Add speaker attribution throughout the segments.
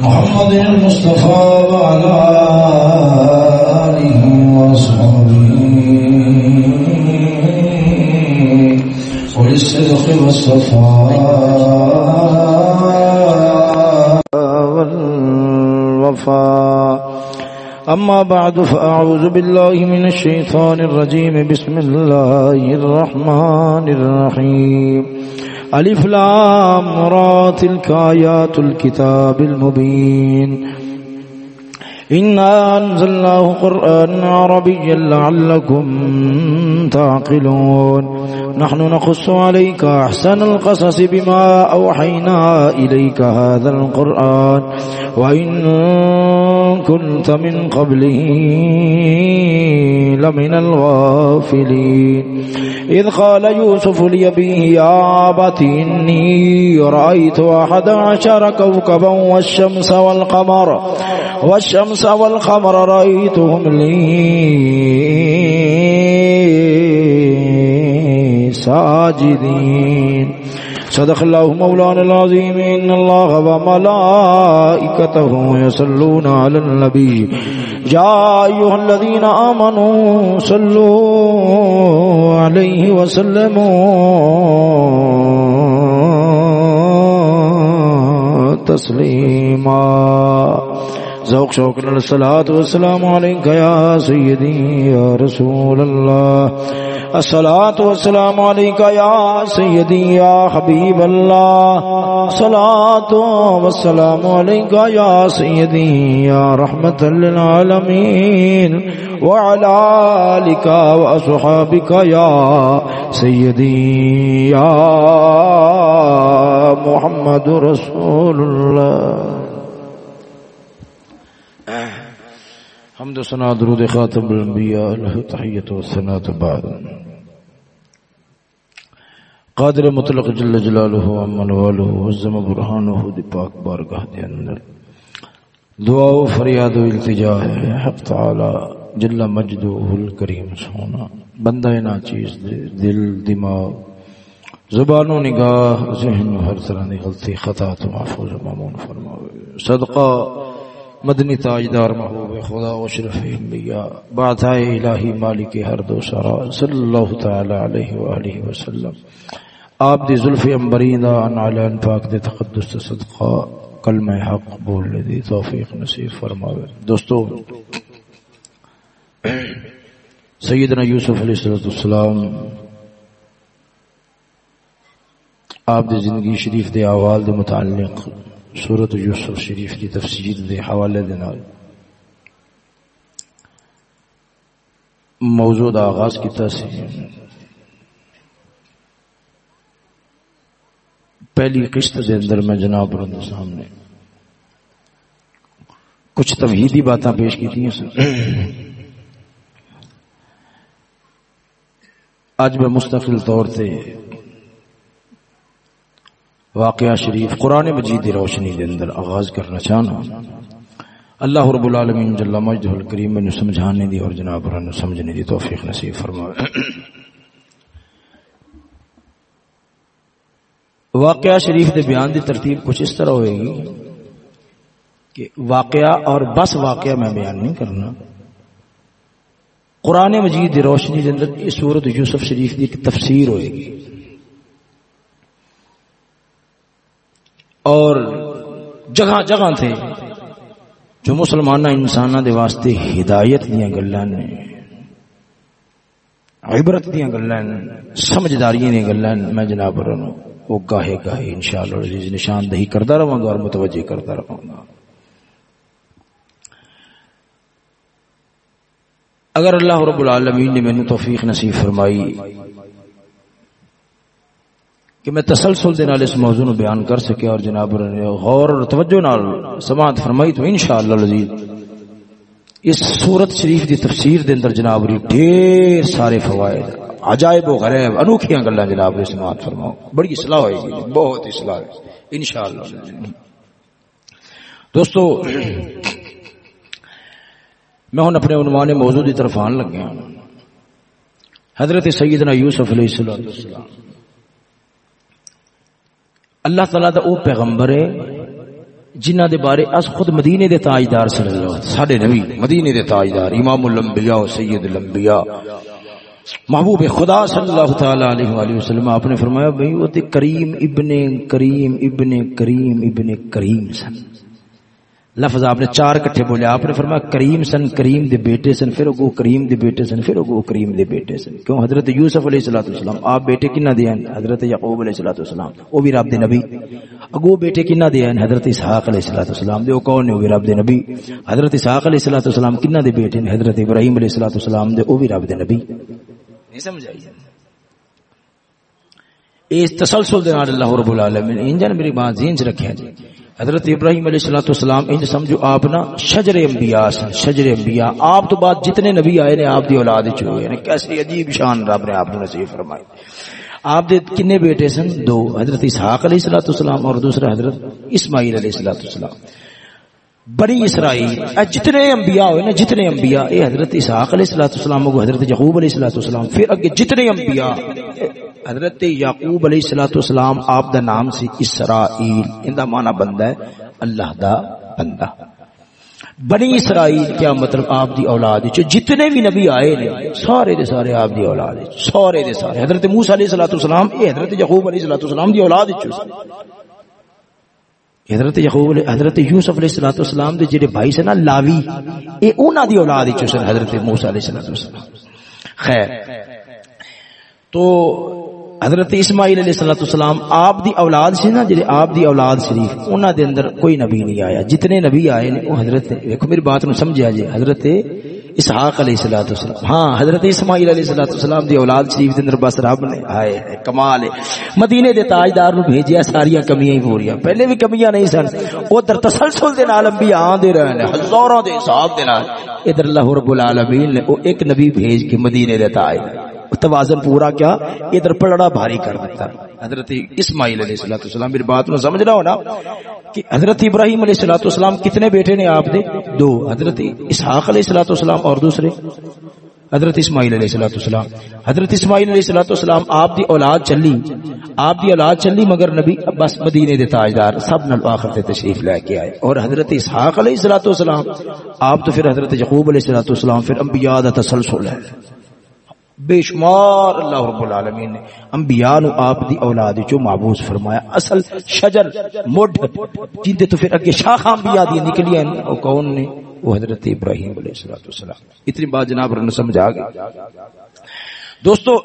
Speaker 1: محمد المصطفى وعلى آله وصحبه. وللصدق والصفاء أما بعد، فأعوذ بالله من الشيطان الرجيم. بسم الله الرحمن الرحيم. ألف لام، را، تلك آيات الكتاب المبين. إنا أنزلناه قرآن عربيا لعلكم تعقلون. نحن نقص عليك أحسن القصص بما أوحينا إليك هذا القرآن. وإن كنت من قبله لمن الغافلين. إذ قال يوسف ليبيه يا أبت إني رأيت أحد عشر كوكبا والشمس والقمر والشمس والقمر رأيتهم لي ساجدين. صدق الله مولانا العظيم إن الله وملائكته يصلون على النبي. يا أيها الذين آمنوا صلوا عليه وسلموا. تسليما ذوق شوق الصلاة والسلام عليك يا سيدي يا رسول الله الصلاة والسلام عليك يا سيدي يا حبيب الله صلاة والسلام عليك يا سيدي يا رحمة للعالمين وعلى آلك وأصحابك يا سيدي يا محمد رسول الله حمد و سنا درود خاتم الانبیاء، له تحیت و سنا بعد. قادر مطلق جل جلالہ و امن والہ وزم برہانہ دی پاک بارگاہ دے اندر. دعا و فریاد و التجا ہے، حق تعالی جل مجدہ الکریم سونا. بندہ نا چیز دے، دل، دماغ، زبان و نگاہ، ذہن ہر طرح دی غلطی خطا تو محفوظ و مامون فرماوے. صدقہ مدنی تاجدار محبوب خدا و شرف انبیاء بات الہی مالک ہر دو سارا صلی اللہ تعالی علیہ وآلہ وسلم آپ دی ظلف امبرین دا ان علان پاک دے تقدس صدقہ، کلمہ حق بولنے دی توفیق نصیب فرماوے۔ دوستو، سیدنا یوسف علیہ السلام آپ دی زندگی شریف دے آوال دے متعلق سورت یوسف شریف کی تفسیر دے حوالے دے موضوع دا آغاز کیتا سی۔ پہلی قسط دے اندر میں جناب رند سامنے کچھ توحیدی باتاں پیش کی تھی آج میں مستقل طور سے واقعہ شریف قرآن مجید دی روشنی دے اندر آغاز کرنا چاہنا اللہ رب العالمین جل مجدہ الکریم میں سمجھانے دی اور جناب رن سمجھنے دی توفیق نصیب فرمائے۔ واقعہ شریف دے بیان دی ترتیب کچھ اس طرح ہوئے گی کہ واقعہ اور بس واقعہ میں بیان نہیں کرنا۔ قرآن مجید دی روشنی دے اندر اس صورت یوسف شریف دی ایک تفسیر ہوئے گی۔ اور جگہ جگہ تھے جو مسلمان انسان دے واسطے ہدایت دیا گلا نے، عبرت دیا گلا سمجھداری دیا گلا میں جناب وہ گاہے گاہے ان شاء اللہ نشاندہی کرتا رہا گا اور متوجہ کرتا رہا گا اگر اللہ رب العالمین نے مینو توفیق نصیب فرمائی کہ میں تسلسل دے نال اس موضوع نو بیان کر سکیا اور جناب غور اور توجہ نال سماعت فرمائی تو انشاءاللہ العزیز اس سورت شریف دی تفسیر دے اندر جناب ری ڈھیر سارے فوائد، عجائب و غریب، انوکھیاں گلاں جناب نے سماعت فرماؤ بڑی اصلاح ہوئے گی جی، بہت اصلاح ہے انشاءاللہ دوستو، میں ہن اپنے عنوان موضوع دی طرف آن لگا حضرت سیدنا یوسف علیہ السلام۔ اللہ تعالیٰ دا او پیغمبر ہے جنہ دے بارے اس خود مدینے دے تاجدار صلی اللہ علیہ وسلم۔ ساڈے نبی مدینے دے تاجدار، امام الانبیاء و سید الانبیاء۔ محبوب خدا صلی اللہ تعالی علیہ وآلہ وسلم، آپ نے فرمایا، بھئی وہ تے کریم ابن کریم ابن کریم ابن کریم سن۔ لفظ آپ نے چار کٹھے بولے، آپ نے فرمایا کریم سن، کریم دے بیٹے سن، پھر اگو کریم دے بیٹے سن، پھر اگو کریم دے بیٹے سن۔ کیوں؟ حضرت یوسف علیہ الصلوۃ والسلام، آپ بیٹے کنا دے ہیں؟ حضرت یعقوب علیہ الصلوۃ والسلام او بھی رب دے نبی۔ اگو بیٹے کنا دے ہیں؟ حضرت اسحاق علیہ الصلوۃ والسلام دے او کون نے او بھی رب دے نبی۔ حضرت اسحاق علیہ الصلوۃ والسلام کنا دے بیٹے ہیں؟ حضرت ابراہیم علیہ الصلوۃ والسلام دے او بھی رب دے نبی۔ نہیں سمجھ آئی اس تسلسل دے نال اللہ رب العالمین، انجن میری بات ذہن چ رکھیا جی حضرت ابراہیم علیہ الصلوۃ والسلام، انج سمجھو آپ نا شجر انبیاء سن، شجر انبیاء۔ آپ تو بعد جتنے نبی آئے نے، آپ دی اولاد وچ ہوئے۔ نے کیسی عجیب شان رب نے آپ کو نصیب فرمائی۔ آپ دے کنے بیٹے سن، دو، حضرت اسحاق علیہ الصلوۃ والسلام اور دوسرا حضرت اسماعیل علیہ الصلوۃ والسلام۔ بنی اسرائیل جتنے انبیاء ہوئے نا، جتنے انبیاء، اے حضرت اسحاق علیہ الصلوۃ والسلام کو حضرت یعقوب علیہ الصلوۃ والسلام، پھر اگے جتنے انبیاء حضرت یعقوب علیہ الصلوۃ والسلام آپ دا نام سی اسرائیل، ان دا معنی بندہ ہے اللہ دا بندہ۔ بنی اسرائیل، کیا مطلب آپ دی اولاد وچ؟ جتنے بھی نبی آئے نے، سارے دے سارے آپ دی اولاد وچ، سارے دے سارے۔ حضرت موسی علیہ الصلوۃ والسلام، اے حضرت یعقوب علیہ الصلوۃ والسلام دی اولاد وچ۔ حضرت یعقوب، حضرت یوسف علیہ الصلوۃ والسلام دے جڑے بھائی سے نا، لاوی، اے انہاں دی اولاد وچ حضرت موسی علیہ الصلوۃ والسلام۔ خیر۔ تو حضرت اسماعیل علیہ الصلوۃ والسلام آپ دی اولاد سی نا، جڑے آپ دی اولاد شریف، انہاں دے اندر کوئی نبی نہیں آیا۔ جتنے نبی آئے نے وہ حضرت دیکھو میری بات نو سمجھیا جی حضرت اسحاق علیہ الصلوۃ والسلام۔ ہاں حضرت اسماعیل علیہ الصلوۃ والسلام دی اولاد شریف دے اندر بس رب نے آئے ہے کمال ہے۔ مدینے دے تاجدار نو بھیجیا ساری کمیاں ہی پوریاں پہلے بھی کمیاں نہیں سن، ادھر تسلسل دے نال انبیاء آندے رہے نے ہزاراں دے حساب دے نال۔ ادھر اللہ رب العالمین نے، او ایک نبی بھیج کے مدینے دے تاجدار۔ توازن پورا کیا ادھر پلڑا بھاری کر دیتا۔ حضرت اسماعیل علیہ الصلوۃ والسلام، میری بات نو سمجھ رہا ہو نا، کہ حضرت ابراہیم علیہ الصلوۃ والسلام کتنے بیٹے نے آپ دے؟ دو۔ حضرت اسحاق علیہ الصلوۃ والسلام اور دوسرے۔ حضرت اسماعیل علیہ الصلوۃ والسلام۔ حضرت اسماعیل علیہ الصلوۃ والسلام، آپ دی اولاد چلی۔ آپ دی اولاد چلی مگر نبی بس مدینے دے تاجدار، سب نال آخر تے تشریف لے کے آئے۔ اور حضرت اسحاق علیہ الصلوۃ والسلام، آپ تو پھر حضرت یعقوب علیہ الصلوۃ والسلام، پھر انبیاء دا تسلسل ہے۔ بے شمار اللہ رب العالمین نے انبیاء نو آپ دی اولاد چو معبوس فرمایا، اصل شجر مڈ جن دے تو پھر اگے شاخ انبیاء دی نکلی ہیں او کون نے؟ وہ حضرت ابراہیم علیہ الصلوۃ والسلام۔ اتنی بات جناب رن سمجھا گئے دوستو،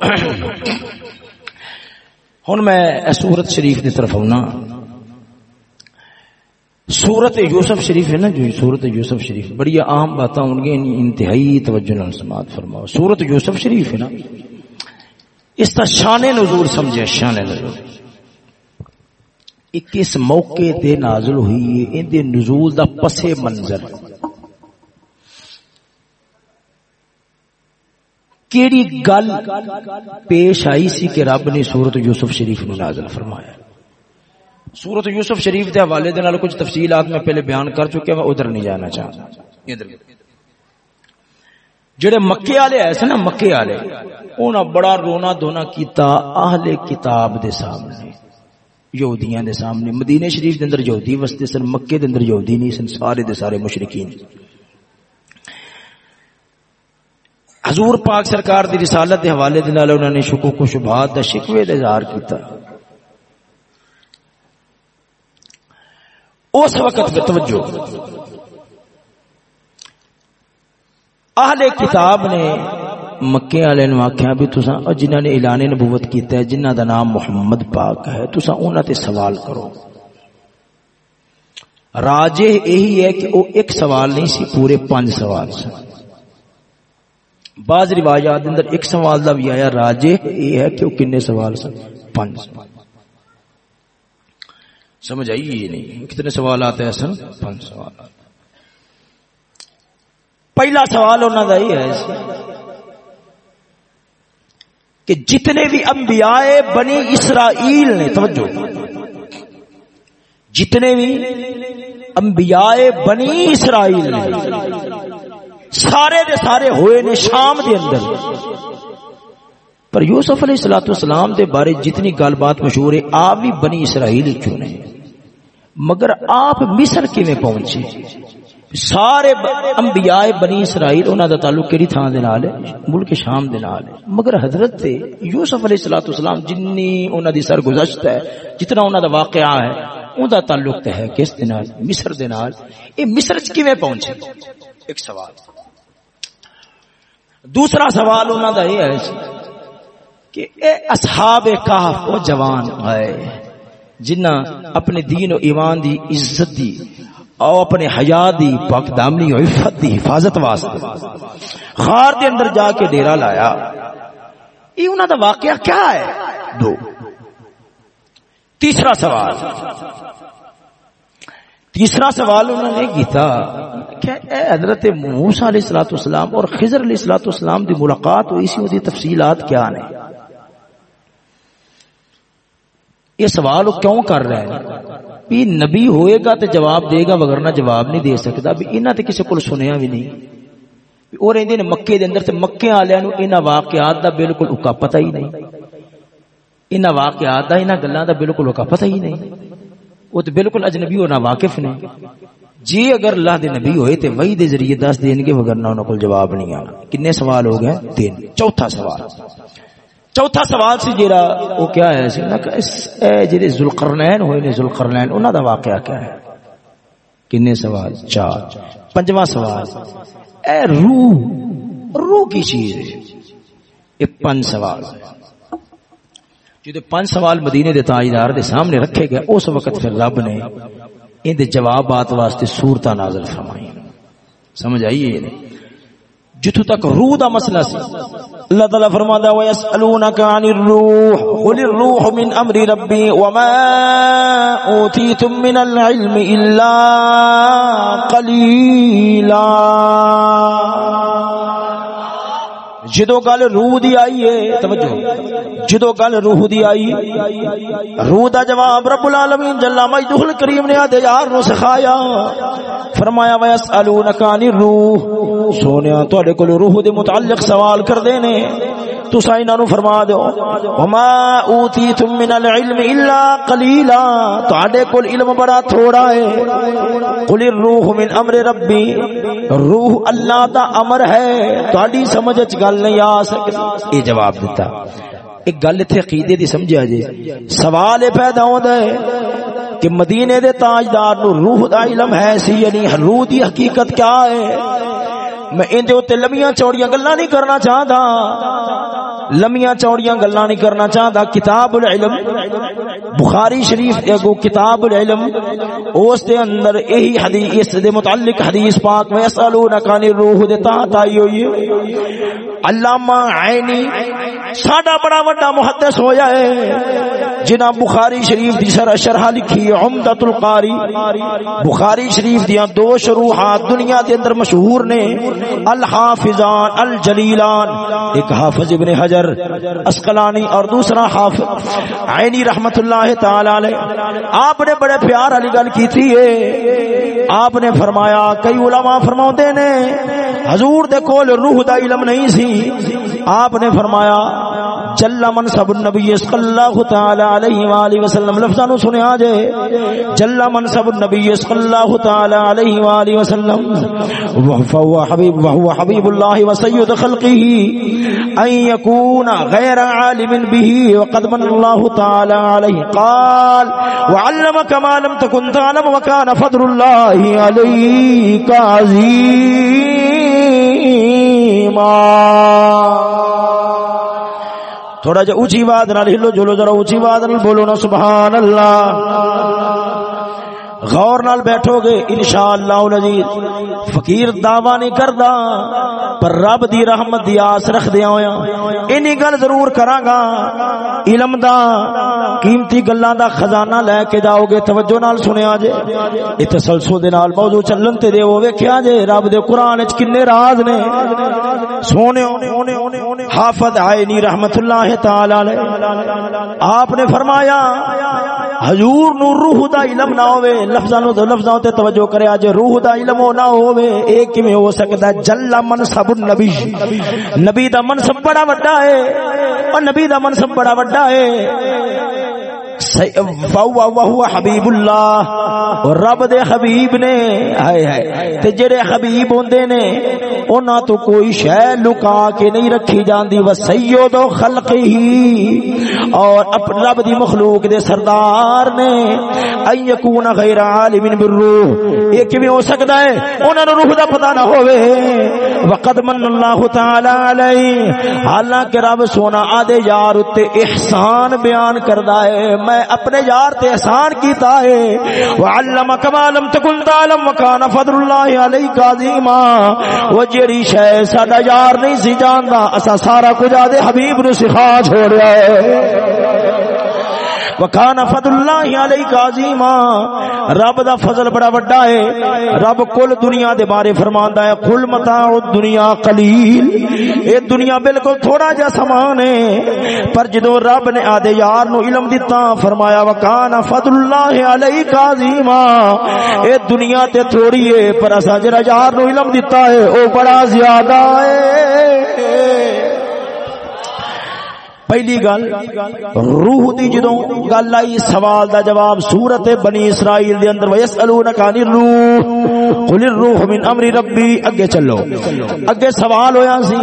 Speaker 1: ہن میں سورت شریف دی طرف ہونا سورت یوسف شریف ہے نا جو سورت یوسف شریف۔ بڑی عام باتیں ہوں گی یعنی انتہائی توجہ سماعت فرماؤ۔ سورت یوسف شریف ہے نا؟ اس کا شان نزول سمجھے، شان نزول۔ اس موقع تے نازل ہوئی ان دے نزول دا پس منظر۔ کیڑی گل پیش آئی سی کہ رب نے سورت یوسف شریف نازل فرمایا۔ سورت یوسف شریف دے حوالے دے نال کچھ تفصیلات میں پہلے بیان کر چکے میں ادھر نہیں جانا چاہتا۔ ادھر۔ جڑے مکے والے ایسے نا مکے والے انہاں بڑا رونا دھونا کیتا اہل کتاب دے سامنے۔ یہودیاں دے سامنے۔ مدینے شریف دے اندر یہودی وستے سن مکے دے اندر یہودی نہیں سن سارے دے سارے مشرکین۔ حضور پاک سرکار دی رسالت دے حوالے دے نال انہوں نے شکوک و شبہات دا شکوے دے اظہار کیتا۔ اس وقت میں توجہ۔ اہل کتاب نے مکے والے نو آخیا بھی تسا جنہوں نے اعلان نبوت کیتا ہے جنہ دا نام محمد پاک ہے تسا انہاں تے سوال کرو۔ راجے یہی ہے کہ وہ ایک سوال نہیں سی، پورے پانچ سوال سن۔ بعض روایات اندر ایک سوال دا بھی آیا، راجے یہ ہے کہ وہ کنے سوال سن؟ پانچ سوال۔ سمجھ آئی یہ نہیں؟ کتنے سوالات ہیں سن پانچ سوالات۔ پہلا سوال انہوں کا یہ ہے کہ جتنے بھی انبیاء بنی اسرائیل نے، توجہ، جتنے بھی انبیاء بنی اسرائیل نے، سارے دے سارے ہوئے نے شام دے اندر۔ پر یوسف علیہ الصلوۃ والسلام دے بارے جتنی گل بات مشہور ہے آپ بھی بنی اسرائیل چنے۔ مگر آپ مصر کیویں پہنچے؟ سارے انبیاء بنی اسرائیل انہاں دا تعلق کیڑی تھان دے نال ہے؟ ملک شام دے نال ہے۔ مگر حضرت تے یوسف علیہ الصلوۃ والسلام جنی انہاں دی سرگزشت ہے، جتنا انہاں دا واقعہ ہے اون دا تعلق تے ہے کس دے نال؟ مصر دے نال۔ اے مصر چ کیویں پہنچے؟ ایک سوال۔ دوسرا سوال انہاں دا یہ ہے کہ اے اصحاب کہف او جوان ہے جنہ اپنے دین و ایمان دی عزت دی او اپنے حیا دی پاک دامنی و عفت دی حفاظت واسطے خار دے اندر جا کے ڈیرا لایا۔ یہ انہوں دا واقعہ کیا ہے؟ دو۔ تیسرا سوال۔ تیسرا سوال انہوں نے کیتا کہ اے حضرت موسیٰ علیہ السلام اور خضر علیہ السلام دی ملاقات ہوئی سی دی تفصیلات کیا نہیں یہ سوال کیوں کر رہے ہیں بھی نبی ہوئے گا تو جواب دے گا وگرنا جواب نہیں دے سکتا۔ بھی انہاں تے کسی کو سنیا بھی نہیں۔ وہ رہندے نے مکے دے اندر تے مکے والےاں نو انہاں واقعات دا بالکل اکا پتہ ہی نہیں۔ انہاں واقعات دا، انہاں گلاں دا بالکل اکا پتہ ہی نہیں۔ وہ تے بالکل اجنبی ہونا واقف نے۔ جی اگر اللہ دے نبی ہوئے تے وہی دے ذریعے دس دین گے وگرنا انہاں کول جواب نہیں آنا۔ کنے سوال ہو گئے؟ تین۔ چوتھا سوال۔ چوتھا سوال سی جیرا وہ کیا ہے سی نا اے جڑے ذوالقرنین ہوئے نے، ذوالقرنین، انہاں دا واقعہ کیا ہے؟ کنے سوال؟ چار۔ پنجواں سوال، اے روح روح کی چیز ہے۔ یہ پنج سوال جدے پنج سوال مدینے دے تاجدار دے سامنے رکھے گئے، اس وقت پھر رب نے ان دے جوابات واسطے صورتاں نازل فرمائی سمجھ آئیے یہ جتو تک روح دا مسئلہ سی۔ اللہ تعالی فرماتا ہے، وَيَسْأَلُونَكَ عن الروح، قل الروح من امر رَبِّي وما أُوتِيتُم من العلم الا قليلا جدو گل روح دی آئی ہے، توجہ، جدو گل روح دی آئی، روح دا جواب رب العالمین جل مجدہ الکریم نے آدھے یار نو سکھایا۔ فرمایا ویسالونک عن الروح سونیا، تواڈے کول روح دے متعلق سوال کردے نے۔ تساں انہاں نو فرما دیو۔ وما اوتیتم من العلم الا قليلا تواڈے کول علم بڑا تھوڑا ہے۔ قل الروح من امر ربی۔ روح اللہ دا امر ہے۔ تواڈی سمجھ وچ گل نہیں آ سکتی یہ جواب دیتا ایک گل ایتھے عقیدے دی سمجھا جے سوال پیدا ہوندا ہے کہ مدینے دے تاجدار نو روح دا علم ہے سی یعنی روح دی حقیقت کیا ہے؟ میں ان دے اوتے لمیاں چوڑیاں گلاں نہیں کرنا چاہدا لمیاں چوڑیاں گلاں نہیں کرنا چاہدا کتاب العلم، بخاری شریف دے اگو کتاب العلم، اس دے اندر یہی حدیث اس دے متعلق حدیث پاک، میں اسالونک عن الروح دے تحت آئی ہوئی علامہ عینی، ساڈا بڑا بڑا محدث ہویا ہے۔ جنہ بخاری شریف دی سر شرح لکھی عمدۃ القاری۔ بخاری شریف دیاں دو شروحات دنیا دے اندر مشہور نے۔ الحافظان، الجلیلان، ایک حافظ ابن حجر، اسقلانی اور دوسرا حافظ، عینی رحمت اللہ تعالی علیہ۔ آپ نے بڑے پیار علی گل کی تھی ہے آپ نے فرمایا، کئی علماء فرماتے نے، حضور دے کول روح دا علم نہیں سی۔ آپ نے فرمایا جل منصب النبی صلی اللہ تعالی علیہ والہ وسلم لفظاں نو سنیا جے۔ جل منصب النبی صلی اللہ تعالی علیہ والہ وسلم۔ وهو حبیب وهو حبیب الله وسيد خلقه ان يكون غير عالم به وقد من الله تعالى عليه قال وعلمك ما لم تكن تعلم وكان فضل الله عليك عظيما تھوڑا جا اونچی آواز نال ہلو جلو ذرا اونچی آواز نال بولو نا، سبحان اللہ۔ غور نال بیٹھو گے انشاءاللہ العزیز. فقیر دعویٰ نہیں کردا، پر رب دی رحمت دی آس رکھ دیا ہویا اینی گل ضرور کراں گا علم دا، قیمتی گلاں دا خزانہ لے کے جاؤ گے توجہ نال سنیا جے. اے تسلسل دے نال موضوع چلن تے دے او ویکھیا جے. رب دے قران وچ کنے راز نے. سونیو حافظ عینی رحمت اللہ تعالی علیہ. آپ نے فرمایا حضور نو روح دا علم نہ ہوے لفظاں نو لفظاں تے توجہ کرے اج روح دا علم ہو نہ ہوے اے کیویں ہو سکدا جل منصب النبی۔ نبی دا منصب بڑا بڑا ہے، اور نبی دا منصب بڑا بڑا ہے۔ حبیب اللہ۔ رب دے حبیب نے، ہائے ہائے۔ تے جڑے حبیب ہوندے نے انہاں تو کوئی شے لکا کے نہیں رکھی جاندی و سید خلق ہی۔ اور اپنے رب دی مخلوق دے سردار نے، ان یکون غیر عالم بالروح۔ یہ کیویں ہو سکدا ہے؟ انہاں نو روح دا پتہ نہ ہوے وقد من اللہ تعالی علیہ۔ حالانکہ رب سونا آدے یار تے احسان بیان کردا ہے۔ میں اپنے یار تے احسان کیتا ہے۔ وعلم کما لم تکن تعلم وکان فضل اللہ علیک عظیما۔ و جڑی شے ساڈا یار نہیں سی جاندا اسا سارا کچھ آدے حبیب نو سکھا چھوڑیا ہے۔ وکان فضل اللہ علیہ عظیما۔ رب دا فضل بڑا بڑا ہے۔ رب کل دنیا دے بارے فرماندا ہے کل متاع الدنیا قلیل۔ اے دنیا بالکل تھوڑا جا سامان ہے۔ پر جدو رب نے آدے یار نو علم دتا، فرمایا وکان فضل اللہ علیہ عظیما۔ اے دنیا تے تھوڑی ہے، پر اسا جڑا یار نو علم دتا ہے، او بڑا زیادہ ہے۔ پہلی گل، روح دی جدوں گل آئی، سوال دا جواب سورت بنی اسرائیل دے اندر ویسالونک عن الروح، قل الروح من امر ربی، اگے چلو۔ اگے سوال ہویا سی۔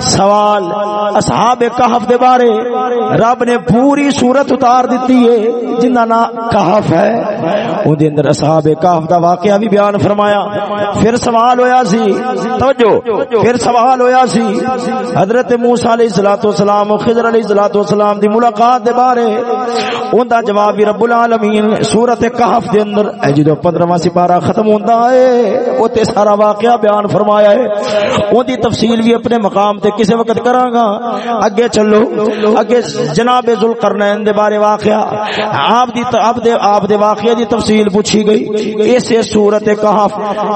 Speaker 1: سوال اصحاب کہف دے بارے، رب نے پوری سورت اتار دیتی ہے، جنہ نا کہف ہے۔ او دے اندر اصحاب کہف دا واقعہ بھی بیان فرمایا۔ پھر سوال ہویا سی، توجہ، پھر سوال ہویا سی، حضرت موسی علیہ الصلوۃ والسلام، خضر حضور علیہ الصلوۃ والسلام دی ملاقات دے بارے اون دا جواب بھی رب العالمین سورۃ کہف دے اندر، اے جدو 15واں سپارہ ختم ہوندا ہے او تے سارا واقعہ بیان فرمایا ہے۔ اوندی تفصیل بھی اپنے مقام تے کسے وقت کراں گا۔ اگے چلو، اگے جناب ذوالقرنین دے بارے واقعہ۔ آپ دی آپ دے آپ دے واقعے دی تفصیل پوچھی گئی۔ اسے سورۃ کہف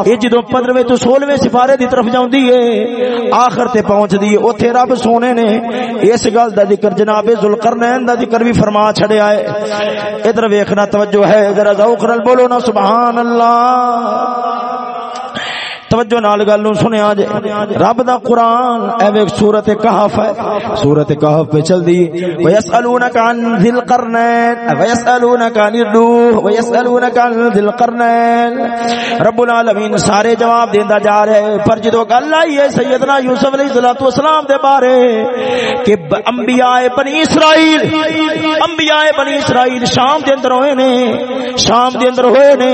Speaker 1: اے جدو 15ویں تو 16ویں سپارے دی طرف جاندی ہے، آخر تے پہنچ دی اوتھے رب سونے نے اس گل دا ذکر جناب ذوالقرنین دا ذکر بھی فرما چھڑیا ہے ادھر ویکھنا توجہ ہے، ذرا ذوق نال بولو نا، سبحان اللہ۔ توجہ نال گل نو سنیا جے۔ رب دا قران اے ویک سورۃ کہف ہے۔ سورۃ کہف پہ چل دی ویسالونک عن ذل قرنین ویسالونک عن الروح ویسالونک عن ذل قرنین رب العالمین سارے جواب دیندا جا رہے پر جدو گل آئی ہے سیدنا یوسف علیہ الصلوۃ والسلام دے بارے، کہ انبیاء بنی اسرائیل، انبیاء بنی اسرائیل شام دے اندر ہوئے نے۔ شام دے اندر ہوئے نے۔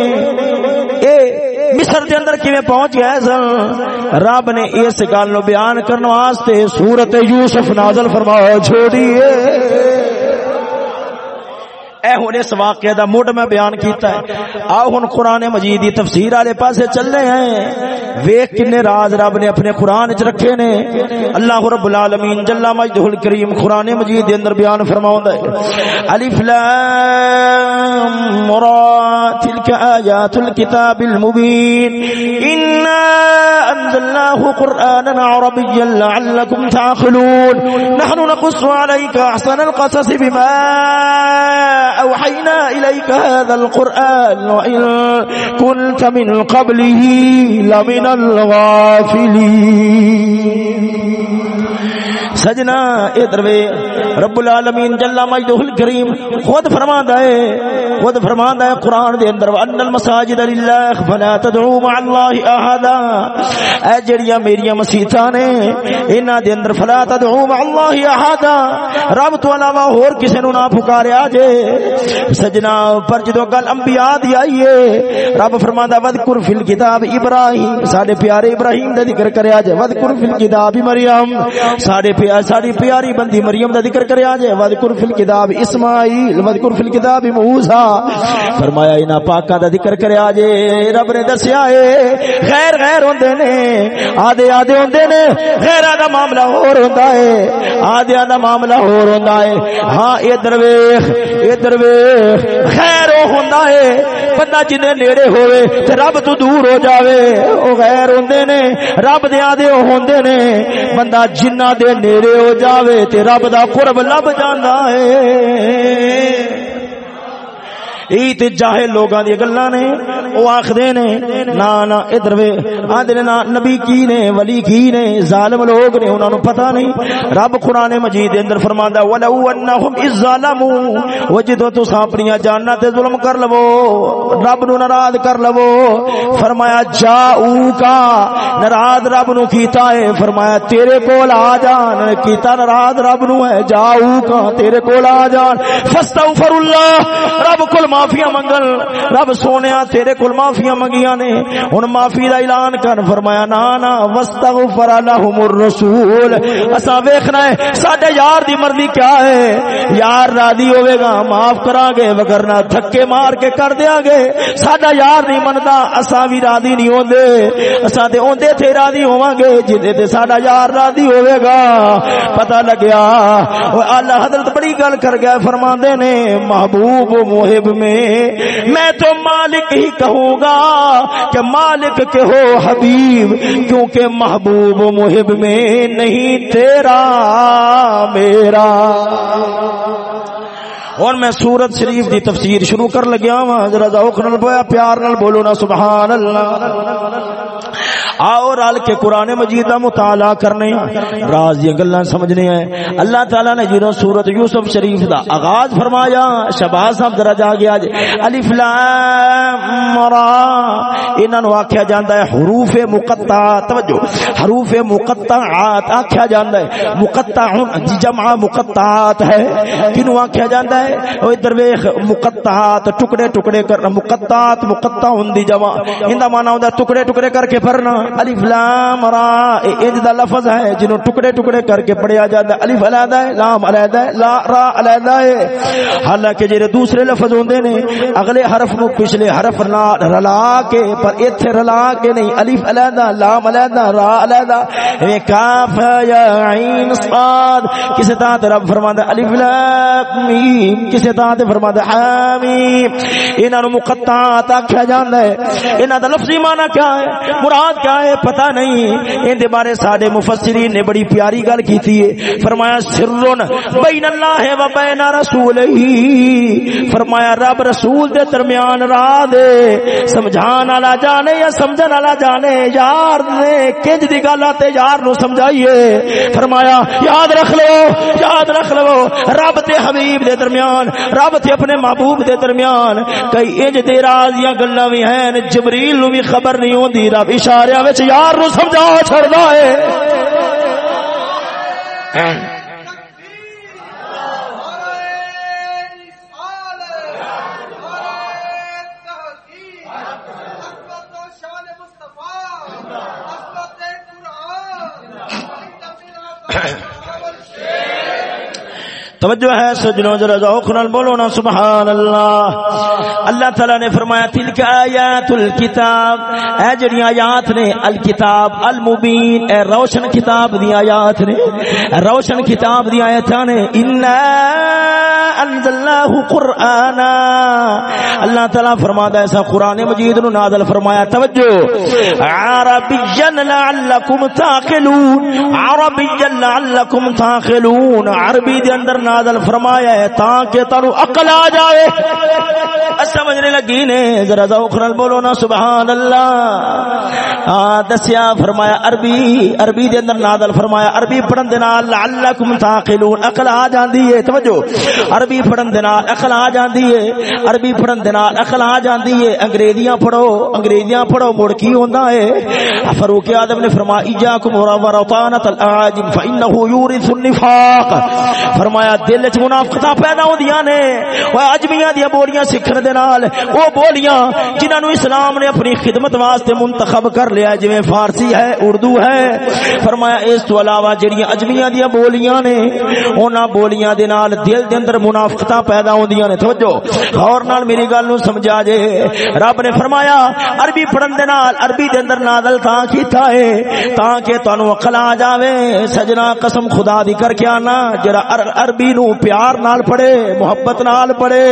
Speaker 1: مصر دے اندر کیویں پہنچ گئے سن؟ رب نے اس گل نو بیان کرنے واسطے سورت یوسف نازل فرمایا چھوڑیے اے ہن اس واقعے دا موڈ میں بیان کیتا ہے۔ آو ہن قرآن مجید دی تفسیر والے پاسے چل رہے ہیں۔ ویکھ کنے راز رب نے اپنے قرآن وچ رکھے نے۔ اللہ رب العالمین جل مجدہ الکریم قرآن مجید دے اندر بیان فرماوندا ہے۔ الف لام را تلك آیات الكتاب المبین۔ انا انزلناه قرآنا عربيا لعلكم تعقلون۔ نحن نقص عليك احسن القصص بما أوحينا إليك هذا القرآن وإن كنت من قبله لمن الغافلين. سجنا ادھر وے رب العالمین جل مجدہ الکریم، خود فرماندا ہے، خود فرماندا ہے قران دے اندر ان المساجد للہ فلا تدعوا مع الله احد اے جڑیاں میریاں مسجداں نے، انہاں دے اندر فلا تدعوا مع الله احد رب تو علاوہ اور کسے نو نہ پکاریا جے۔ سجنا پر جدو گل انبیاء دی آئی ہے رب فرماندا وذکر فی الکتاب ابراہیم ساڈے پیارے ابراہیم دا ذکر کریا جے وذکر فی الکتاب مریم ساڈے پیارے ساری پیاری بندی مریم دا ذکر کریا جے وذکر فی الکتاب اسماعیل، وذکر فی الکتاب موسی۔ فرمایا، انہاں پاکاں دا ذکر کریا جے رب نے دسیا اے غیر غیر ہوندے نے۔ آدے آدے ہوندے نے۔ غیراں دا معاملہ ہور ہوندا ہے۔ آدیاں دا معاملہ ہور ہوندا ہے۔ ہاں ادھر ویکھ ادھر ویکھ۔ خیر او ہوندا ہے۔ بندہ جنے نیڑے ہوئے تے رب تو دور ہو جاوے۔ او غیر ہوندے نے، رب دے آدے ہوندے نے۔ بندہ جنہ دے نیڑے نیڑے ہو جاوے تے رب دا قرب لب جاندا ہے۔ یہ تے جاہل لوگاں دی گلاں نے، او آکھدے نے، نا نا، ادھر وے آندے نا، نبی کی نے، ولی کی نے، ظالم لوگ نے، انہاں نو پتہ نہیں۔ رب قران مجید دے اندر فرماندا ولو انہم اذ ظلموا، وجدوا تو اپنی جاناں تے ظلم کر لو، رب نو ناراض کر لو۔ فرمایا، جاؤ کا، ناراض رب نو کیتا ہے۔ فرمایا، تیرے کول آ جان، کیتا ناراض رب نو ہے، جاؤ کا، تیرے کول آ جان۔ فاستغفر اللہ رب کول معافیا منگل رب سونیا تیرے کول معافیا منگیاں نے۔ ہن معافی دا اعلان کر فرمایا، نا نا، واستغفر لهم الرسول۔ اسا ویکھنا ہے، ساڈے یار دی مرضی کیا ہے؟ یار راضی ہوے گا، معاف کراں گے وگرنا دھکے مار کے کر دیاں گے۔ ساڈا یار نہیں مندا اسا بھی راضی نہیں ہوندے۔ اسا تے اوندے تے راضی ہوواں گے جے تے ساڈا یار راضی ہوے گا۔ پتہ لگیا او اللہ حضرت بڑی گل کر گیا، فرماندے نے، محبوب محب میں میں تو مالک ہی کہوں گا کہ مالک کے ہو حبیب، کیونکہ محبوب محب میں نہیں تیرا، میرا۔ اور میں سورت شریف دی تفسیر شروع کر لگیا وا ذرا ذوق نال بویا پیار نال بولو نا، سبحان اللہ۔ آؤ رل کے قرآن مجید کا مطالعہ کرنے راز یہ گلا سمجھنے ہیں۔ اللہ تعالی نے جنہوں سورت یوسف شریف دا آغاز فرمایا شباز صاحب ذرا جا گیا جی الف لام را۔ انہاں نو آکھیا جاندا ہے حروف مقطع، توجہ، حروف مقطعات آکھیا جاندا ہے۔ مقطع جی جمع مقطعات ہے۔ کینو آکھیا جاندا ہے؟ او ادھر ویکھ، مقطعات ٹکڑے ٹکڑے کرنا مقطعات مقطع ہوندی جمع۔ ایندا معنی ہوندا ٹکڑے ٹکڑے کر کے پڑھنا الف لام را، اے دا لفظ ہے جنوں ٹکڑے ٹکڑے کر کے پڑھیا جاندا ہے۔ الف علیحدہ ہے، لام علیحدہ ہے، لا را علیحدہ ہے۔ حالانکہ جڑے دوسرے لفظ ہوندے نے، اگلے حرف نو پچھلے حرف نال رلا کے، پر ایتھے رلا کے نہیں، الف علیحدہ، لام علیحدہ، را علیحدہ۔ اے کاف یا عین صاد، کسے طرح رب فرماندا الف لام میم، کسے طرح فرماندا حامیم۔ انہاں نو مقطعات آکھیا جاندا ہے۔ انہاں دا لفظی معنی کیا ہے؟ مراد کیا ہے پتہ نہیں۔ ان دے بارے ساڈے مفسرین نے بڑی پیاری گل کیتی ہے۔ فرمایا سرن بین اللہ و بین رسولہ فرمایا، رب رسول دے درمیان راہ دے۔ سمجھان والا جانے یا سمجھن والا جانے، یار نے کنج دی گل تے یار نو سمجھائیے۔ فرمایا، یاد رکھ لو، یاد رکھ لو، رب تے حبیب دے درمیان، رب تے اپنے محبوب دے درمیان۔ کئی انج دے راز یا گلاں وی ہیں، جبریل نو بھی خبر نہیں ہوندی، رب اشاریاں وچ یار نو سمجھا چھڑدا ہے۔ توجہ ہے، سجنوں ذرا ذوق نال بولو نا سبحان اللہ اللہ تعالی نے فرمایا، تلک آیات الکتاب اے جڑی آیات نے، الکتاب المبین۔ اے روشن کتاب دی آیات نے، روشن کتاب دی آیاتاں نے۔ انا انزلناه قرانا اللہ تعالی فرماتا ہے، ایسا قران مجید نو نازل فرمایا۔ توجہ۔ عربیا لعلکم تعقلون عربیا لعلکم تعقلون عربی دے اندر نا نازل فرمایا ہے تاکہ تانوں عقل آ جائے سمجھنے لگی نے، ذرا ذوق نال بولو نا سبحان اللہ ہاں دسیا، فرمایا عربی عربی دے اندر نازل فرمایا، عربی پڑھن دے نال لعلکم تعقلون عقل آ جاندی ہے، توجہ۔ عربی پڑھن دے نال عقل آ جاندی ہے، عربی پڑھن دے نال عقل آ جاندی ہے۔ انگریزیاں پڑھو انگریزیاں پڑھو، مڑ کی ہوندا ہے۔ فاروق اعظم نے فرمایا اجاکم ورطانۃ الاعاجم فانه يورث النفاق۔ فرمایا دل وچ منافقتاں پیدا ہوندیاں نے۔ او اجمیاں دی بولیاں سکھن دے نال۔ او بولیاں جنہاں نو اسلام نے اپنی خدمت واسطے منتخب کر لیا جویں فارسی ہے، اردو ہے۔ فرمایا، اس تو علاوہ جڑیاں اجمیاں دی بولیاں نے انہاں بولیاں دے نال دل دے اندر منافقتاں پیدا ہوندیاں نے۔ توجہ، غور نال میری گل نو سمجھا جے۔ رب نے فرمایا، عربی پڑھن دے نال، عربی دے اندر نازل تاں کیتا ہے، تاں کہ تانوں عقل آ جاوے۔ سجنا قسم خدا دی کر کے آنا، جڑا عربی نو پیار نال پڑھے، محبت نال پڑھے۔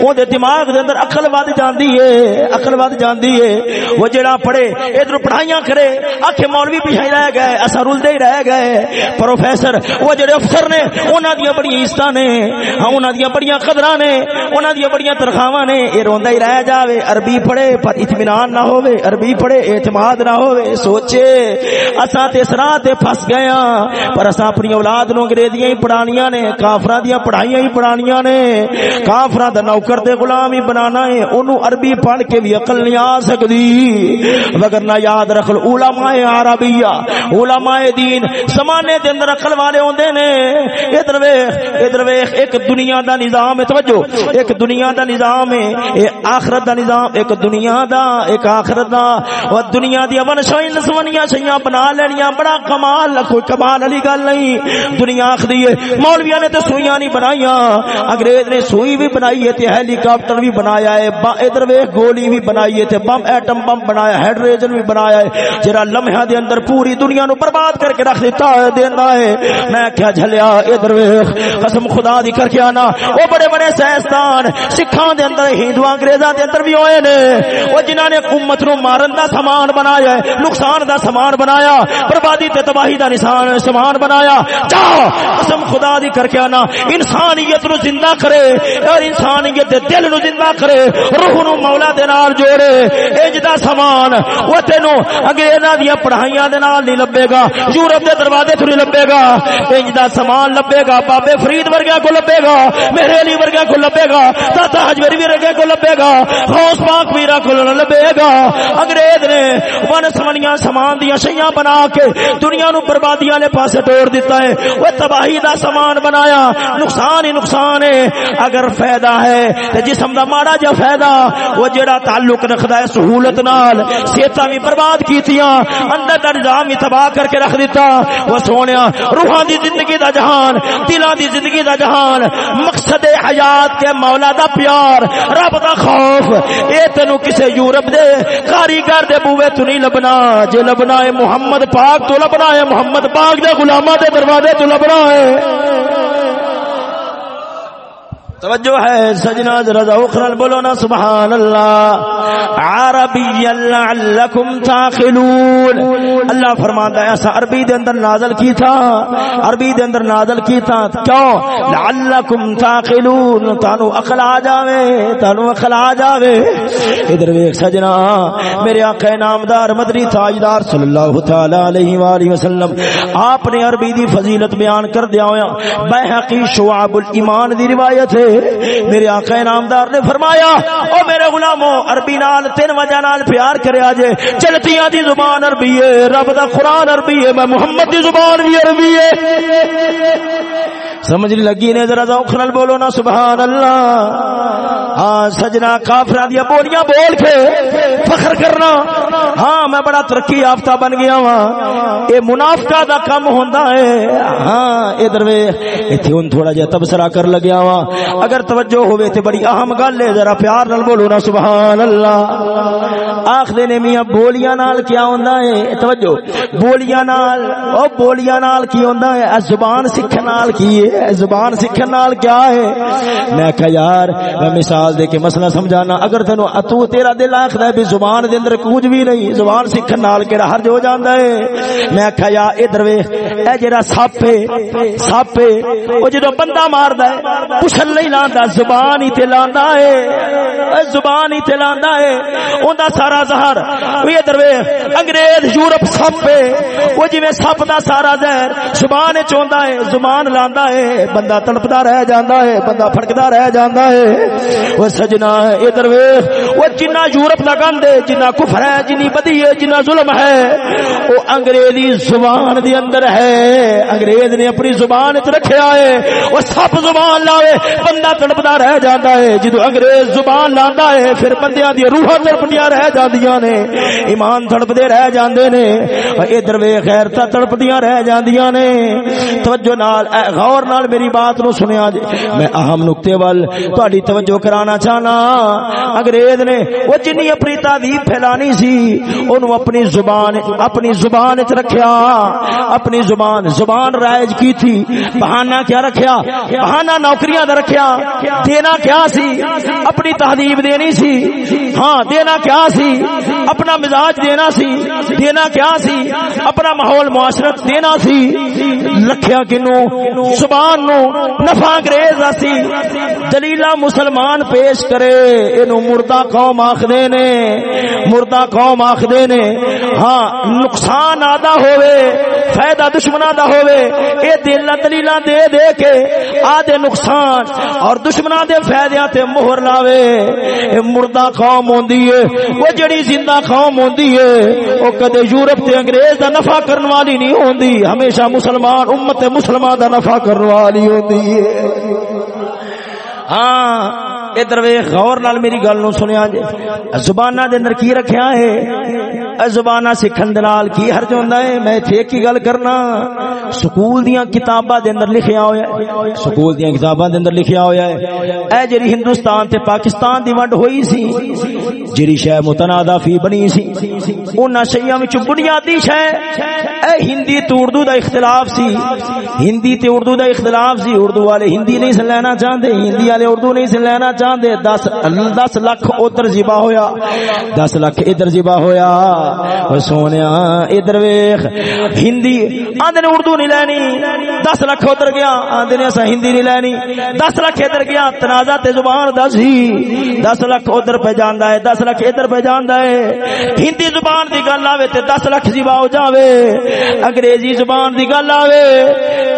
Speaker 1: او دے دماغ دے اندر عقل ود جاندی ہے عقل ود جاندی ہے وہ جڑا پڑھے، ادھر پڑھائیاں کرے، آکھے مولوی پیچھے رہ گئے اسا رلدے ہی رہ گئے۔ پروفیسر، وہ جڑے افسر نے، انہاں دی بڑی عزتاں نے۔ ہاں انہاں دی بڑیاں قدراں نے، انہاں دی بڑیاں تنخواہاں نے۔ اے روندا ہی رہ جاوے، عربی پڑھے، پر اطمینان نہ ہوے عربی پڑھے، اعتماد نہ ہوے سوچے، اساں تے سراہ تے پھس گئے ہاں پر اساں اپنی اولاد نو انگریزیاں ہی پڑھانیاں نے۔ کافراں دی پڑھائیاں ہی پڑھانیاں نے۔ کافراں دا نوکر تے غلام ہی بنانا ہے، اونوں عربی پڑھ کے بھی عقل نہیں آ سکدی۔ وگرنہ یاد رکھ علماء عربیہ، علماء دین زمانے دے اندر عقل والے ہوندے نے۔ ادھر ویکھ ادھر ویکھ، ایک دنیا دا نظام ہے، توجہ۔ ایک دنیا دا نظام ہے، اے آخرت دا نظام، ایک دنیا دا، ایک آخرت دا۔ او دنیا دی اون شوی نسونیاں شیاں بنا لینیاں، بڑا کمال، کوئی کمال والی گل نہیں۔ دنیا آخری ہے، مولوی مولویاں نے تے سوئیاں نہیں بنائیاں۔ انگریز نے سوئی بھی بنائی ہے تے ہیلی کاپٹر بھی بنایا ہے۔ ادھر ویکھ گولی بھی بنائی ہے تے بم ایٹم بم بنایا ہائیڈروجن بھی بنایا ہے۔ جڑا لمحہ دے اندر پوری دنیا نو برباد کر کے رکھ دیتا ہے دیندا ہے۔ میں کیا جھلیا، ادھر ویکھ۔ قسم خدا دی کر کے آنا۔ او بڑے بڑے سائنسدان سکھاں دے اندر ہندو انگریزاں دے اندر بھی ہوئے نے۔ او جنہاں نے امت نو مارن دا سامان بنایا ہے، نقصان دا سامان بنایا، بربادی تے تباہی دا نشان سامان بنایا۔ جا قسم خدا دی کر کے آنا انسانیت نو زندہ کرے اور انسانیت دے دل نو زندہ کرے، روح نو مولا دے نال جوڑے۔ اج جی دا سامان او تینو انگریزاں دی پڑھائیاں دے نال نہیں لبے گا، یورپ دے دروازے تو نہیں لبے گا۔ اج جی دا سامان لبے گا، بابے فرید ورگا کو لبے گا، میرے علی ورگا کو لبے گا، دادا حجویری ورگا کو لبے گا، غوث پاک میرا کو لبے گا۔ انگریز نے ون سمنیاں سامان دیا شیاں بنا کے دنیا نو بربادی والے پاسے توڑ دیتا ہے۔ وہ تباہی دا سامان بنا بنایا، نقصان ہی نقصان ہے۔ اگر فائدہ ہے تے جسم دا ماڑا جا فائدہ۔ وہ جڑا تعلق رکھدا ہے سہولت نال، صحتاں بھی برباد کیتیاں، اندر دا نظام ہی تباہ کر کے رکھ دیتا وہ سونیا، روحاں دی زندگی دا جہان دلاں دی زندگی دا جہان۔ مقصد حیات کے مولا دا پیار، رب دا خوف۔ اے تینو کسے یورپ دے کاریگر دے بوئے تو نہیں لبنا، جے لبنا ہے محمد پاک تو لبنا ہے محمد پاک دے غلامہ دے دروازے تو لبنا ہے توجہ ہے، سجنا ذرا اخرل بولو نا، سبحان اللہ۔ عربی لعلکم تاخلون۔ اللہ فرماتا ہے، ایسا عربی دے اندر نازل کی تھا عربی دے اندر نازل کی تھا کیوں؟ لعلکم تاخلون۔ تانو عقل آ جاوے، تانو عقل آ جاوے۔ ادھر ویکھ سجنا، میرے آقا نامدار مدری تاجدار صلی اللہ تعالی علیہ والہ وسلم، آپ نے عربی دی فضیلت بیان کر دیا ہویا۔ بیہقی شعب الایمان دی روایت ہے۔ میرے آقا نامدار نے فرمایا، او میرے غلاموں، عربی نال، تین وجہ نال پیار کریا جے چلتیاں دی زبان عربی ہے، رب دا قرآن عربی ہے، میں محمد دی زبان بھی عربی ہے۔ سمجھ لگی نے ذرا ذوق نال بولو نا سبحان اللہ ہاں سجنا کافراں دی بولیاں بول کے فخر کرنا۔ ہاں میں بڑا ترقی یافتہ بن گیا وا اے منافقہ دا کم ہوندا ہے۔ ہاں ادھر وے ایتھے ہن تھوڑا جہا تبصرہ کر لگیا وا اگر توجہ ہوے تے بڑی اہم گل ہے، ذرا پیار نال بولو نا سبحان اللہ آخ دے نے میاں، بولیاں نال کیا ہوندا ہے؟ توجہ، بولیاں نال، او بولیاں نال کی ہوندا ہے؟ زبان سکھن نال کی ہے؟ زبان سیکھن نال کیا ہے؟ میں کہا یار، میں مثال دے کے مسئلہ سمجھانا، اگر تینو اتو تیرا دل آکھدا ہے بھی زبان دے اندر کچھ بھی نہیں، زبان سیکھن نال کیڑا ہر جو جاندا ہے؟ میں کہا یا ادھر ویکھ، اے جڑا سپ ہے سپ ہے، او جدوں بندہ ماردا ہے، پچھل نہیں لاندا زبان ہی تے لاندا ہے، اے زبان ہی تے لاندا ہے اوندا سارا زہر وی ادھر ویکھ، انگریز، یورپ سپ ہے، او جویں سپ دا سارا زہر، زبان وچ ہوندا ہے، زبان لاندا ہے بندہ تڑپتا رہ جاندہ ہے، بندہ پھڑکتا رہ جاندہ ہے۔ وہ سجنا ہے ادھر ویخ، وہ جنہ یورپ دا گند ہے، جنہ کفر ہے، جنی بدی ہے، جنہ ظلم ہے۔ وہ انگریزی زبان دی اندر ہے۔ انگریز نے اپنی زبان وچ رکھیا ہے۔ وہ سب زبان لاوے، بندہ تڑپتا رہ جاندہ ہے۔ جدو انگریز زبان لاندا ہے، پھر بندیاں دی روحاں تڑپدیاں رہ جاندیاں نے۔ ایمان تڑپدے رہ جاندے نے۔ ادھر ویخ غیرتا تڑپدیاں رہ جاندیاں نے۔ توجہ نال غور نال نال میری بات نو سنیا جے میں اہم نقطے وال، تہاڈی توجہ کرانا چاہنا۔ انگریز نے، وہ جنی اپنی تعظیم پھیلانی سی، اونوں اپنی زبان اپنی زبان وچ رکھیا۔ اپنی زبان زبان رائج کی تھی۔ بہانہ کیا رکھیا؟ بہانہ نوکریاں دا رکھیا۔ دینا کیا سی؟ اپنی تہذیب دینی سی۔ ہاں دینا کیا سی؟ اپنا مزاج دینا سی۔ دینا کیا سی؟ اپنا ماحول معاشرت دینا سی۔ لکھیا کنو زبان نو نفع انگریز سی دلیلا مسلمان پیش کرے، اینو مردہ قوم آخدے نے، مردہ قوم آخدے نے ہاں نقصان آدھا ہوئے، فائدہ دشمنہ دا ہوئے، اے دلیلا دلیلا دے دے کے آدھے نقصان اور دشمنہ دے فائدیاں تے مہر لاوے۔ اے مردہ قوم ہوندی ہے وہ جڑی زندہ قوم ہوندی ہے وہ کدے یورپ تے انگریز دا نفع کرن والی نہیں ہوندی۔ ہمیشہ مسلمان، امت مسلمان دا نفع کرن والی ہوندی ہے۔ ہاں ادھر وے غور نال میری گل نو سنیا جے جی۔ زباناں دے اندر کی رکھیا ہے؟ اے زباناں سکھن دے نال کی حرج ہوندا ہے؟ میں ایتھے ایک ہی گل کرنا۔ سکول دیاں کتاباں دے اندر لکھیا ہویا ہے۔ سکول دیاں کتاباں دے اندر لکھیا ہویا ہے۔ اے جڑی ہندوستان تے پاکستان دی ونڈ ہوئی سی جڑی شے متنازع فی بنی سی، انہاں شیاں وچ بنیادی شے۔ اے ہندی تے اردو دا اختلاف سی۔ ہندی تے اردو دا اختلاف سی۔ اردو والے ہندی نہیں سن لینا چاہندے، ہندی والے اردو نہیں سن لینا چاہندے۔ دس دس لاکھ ادھر جبا ہویا۔ دس لاکھ ادھر جبا ہویا۔ سونے ادھر ویخ ہندی آدھے اردو نہیں لینی۔ دس لاکھ ادھر گیا آدھے اصا ہندی نہیں لینی۔ دس لاکھ ادھر گیا تنازع تے زبان دس ہی دس لاکھ ادھر پہ جانا ہے 10 دس لاکھ ادھر پہ جانا ہے۔ ہندی زبان دی گل آوے تے دس لاکھ جبا ہو جاوے۔ انگریزی زبان دی گل آوے۔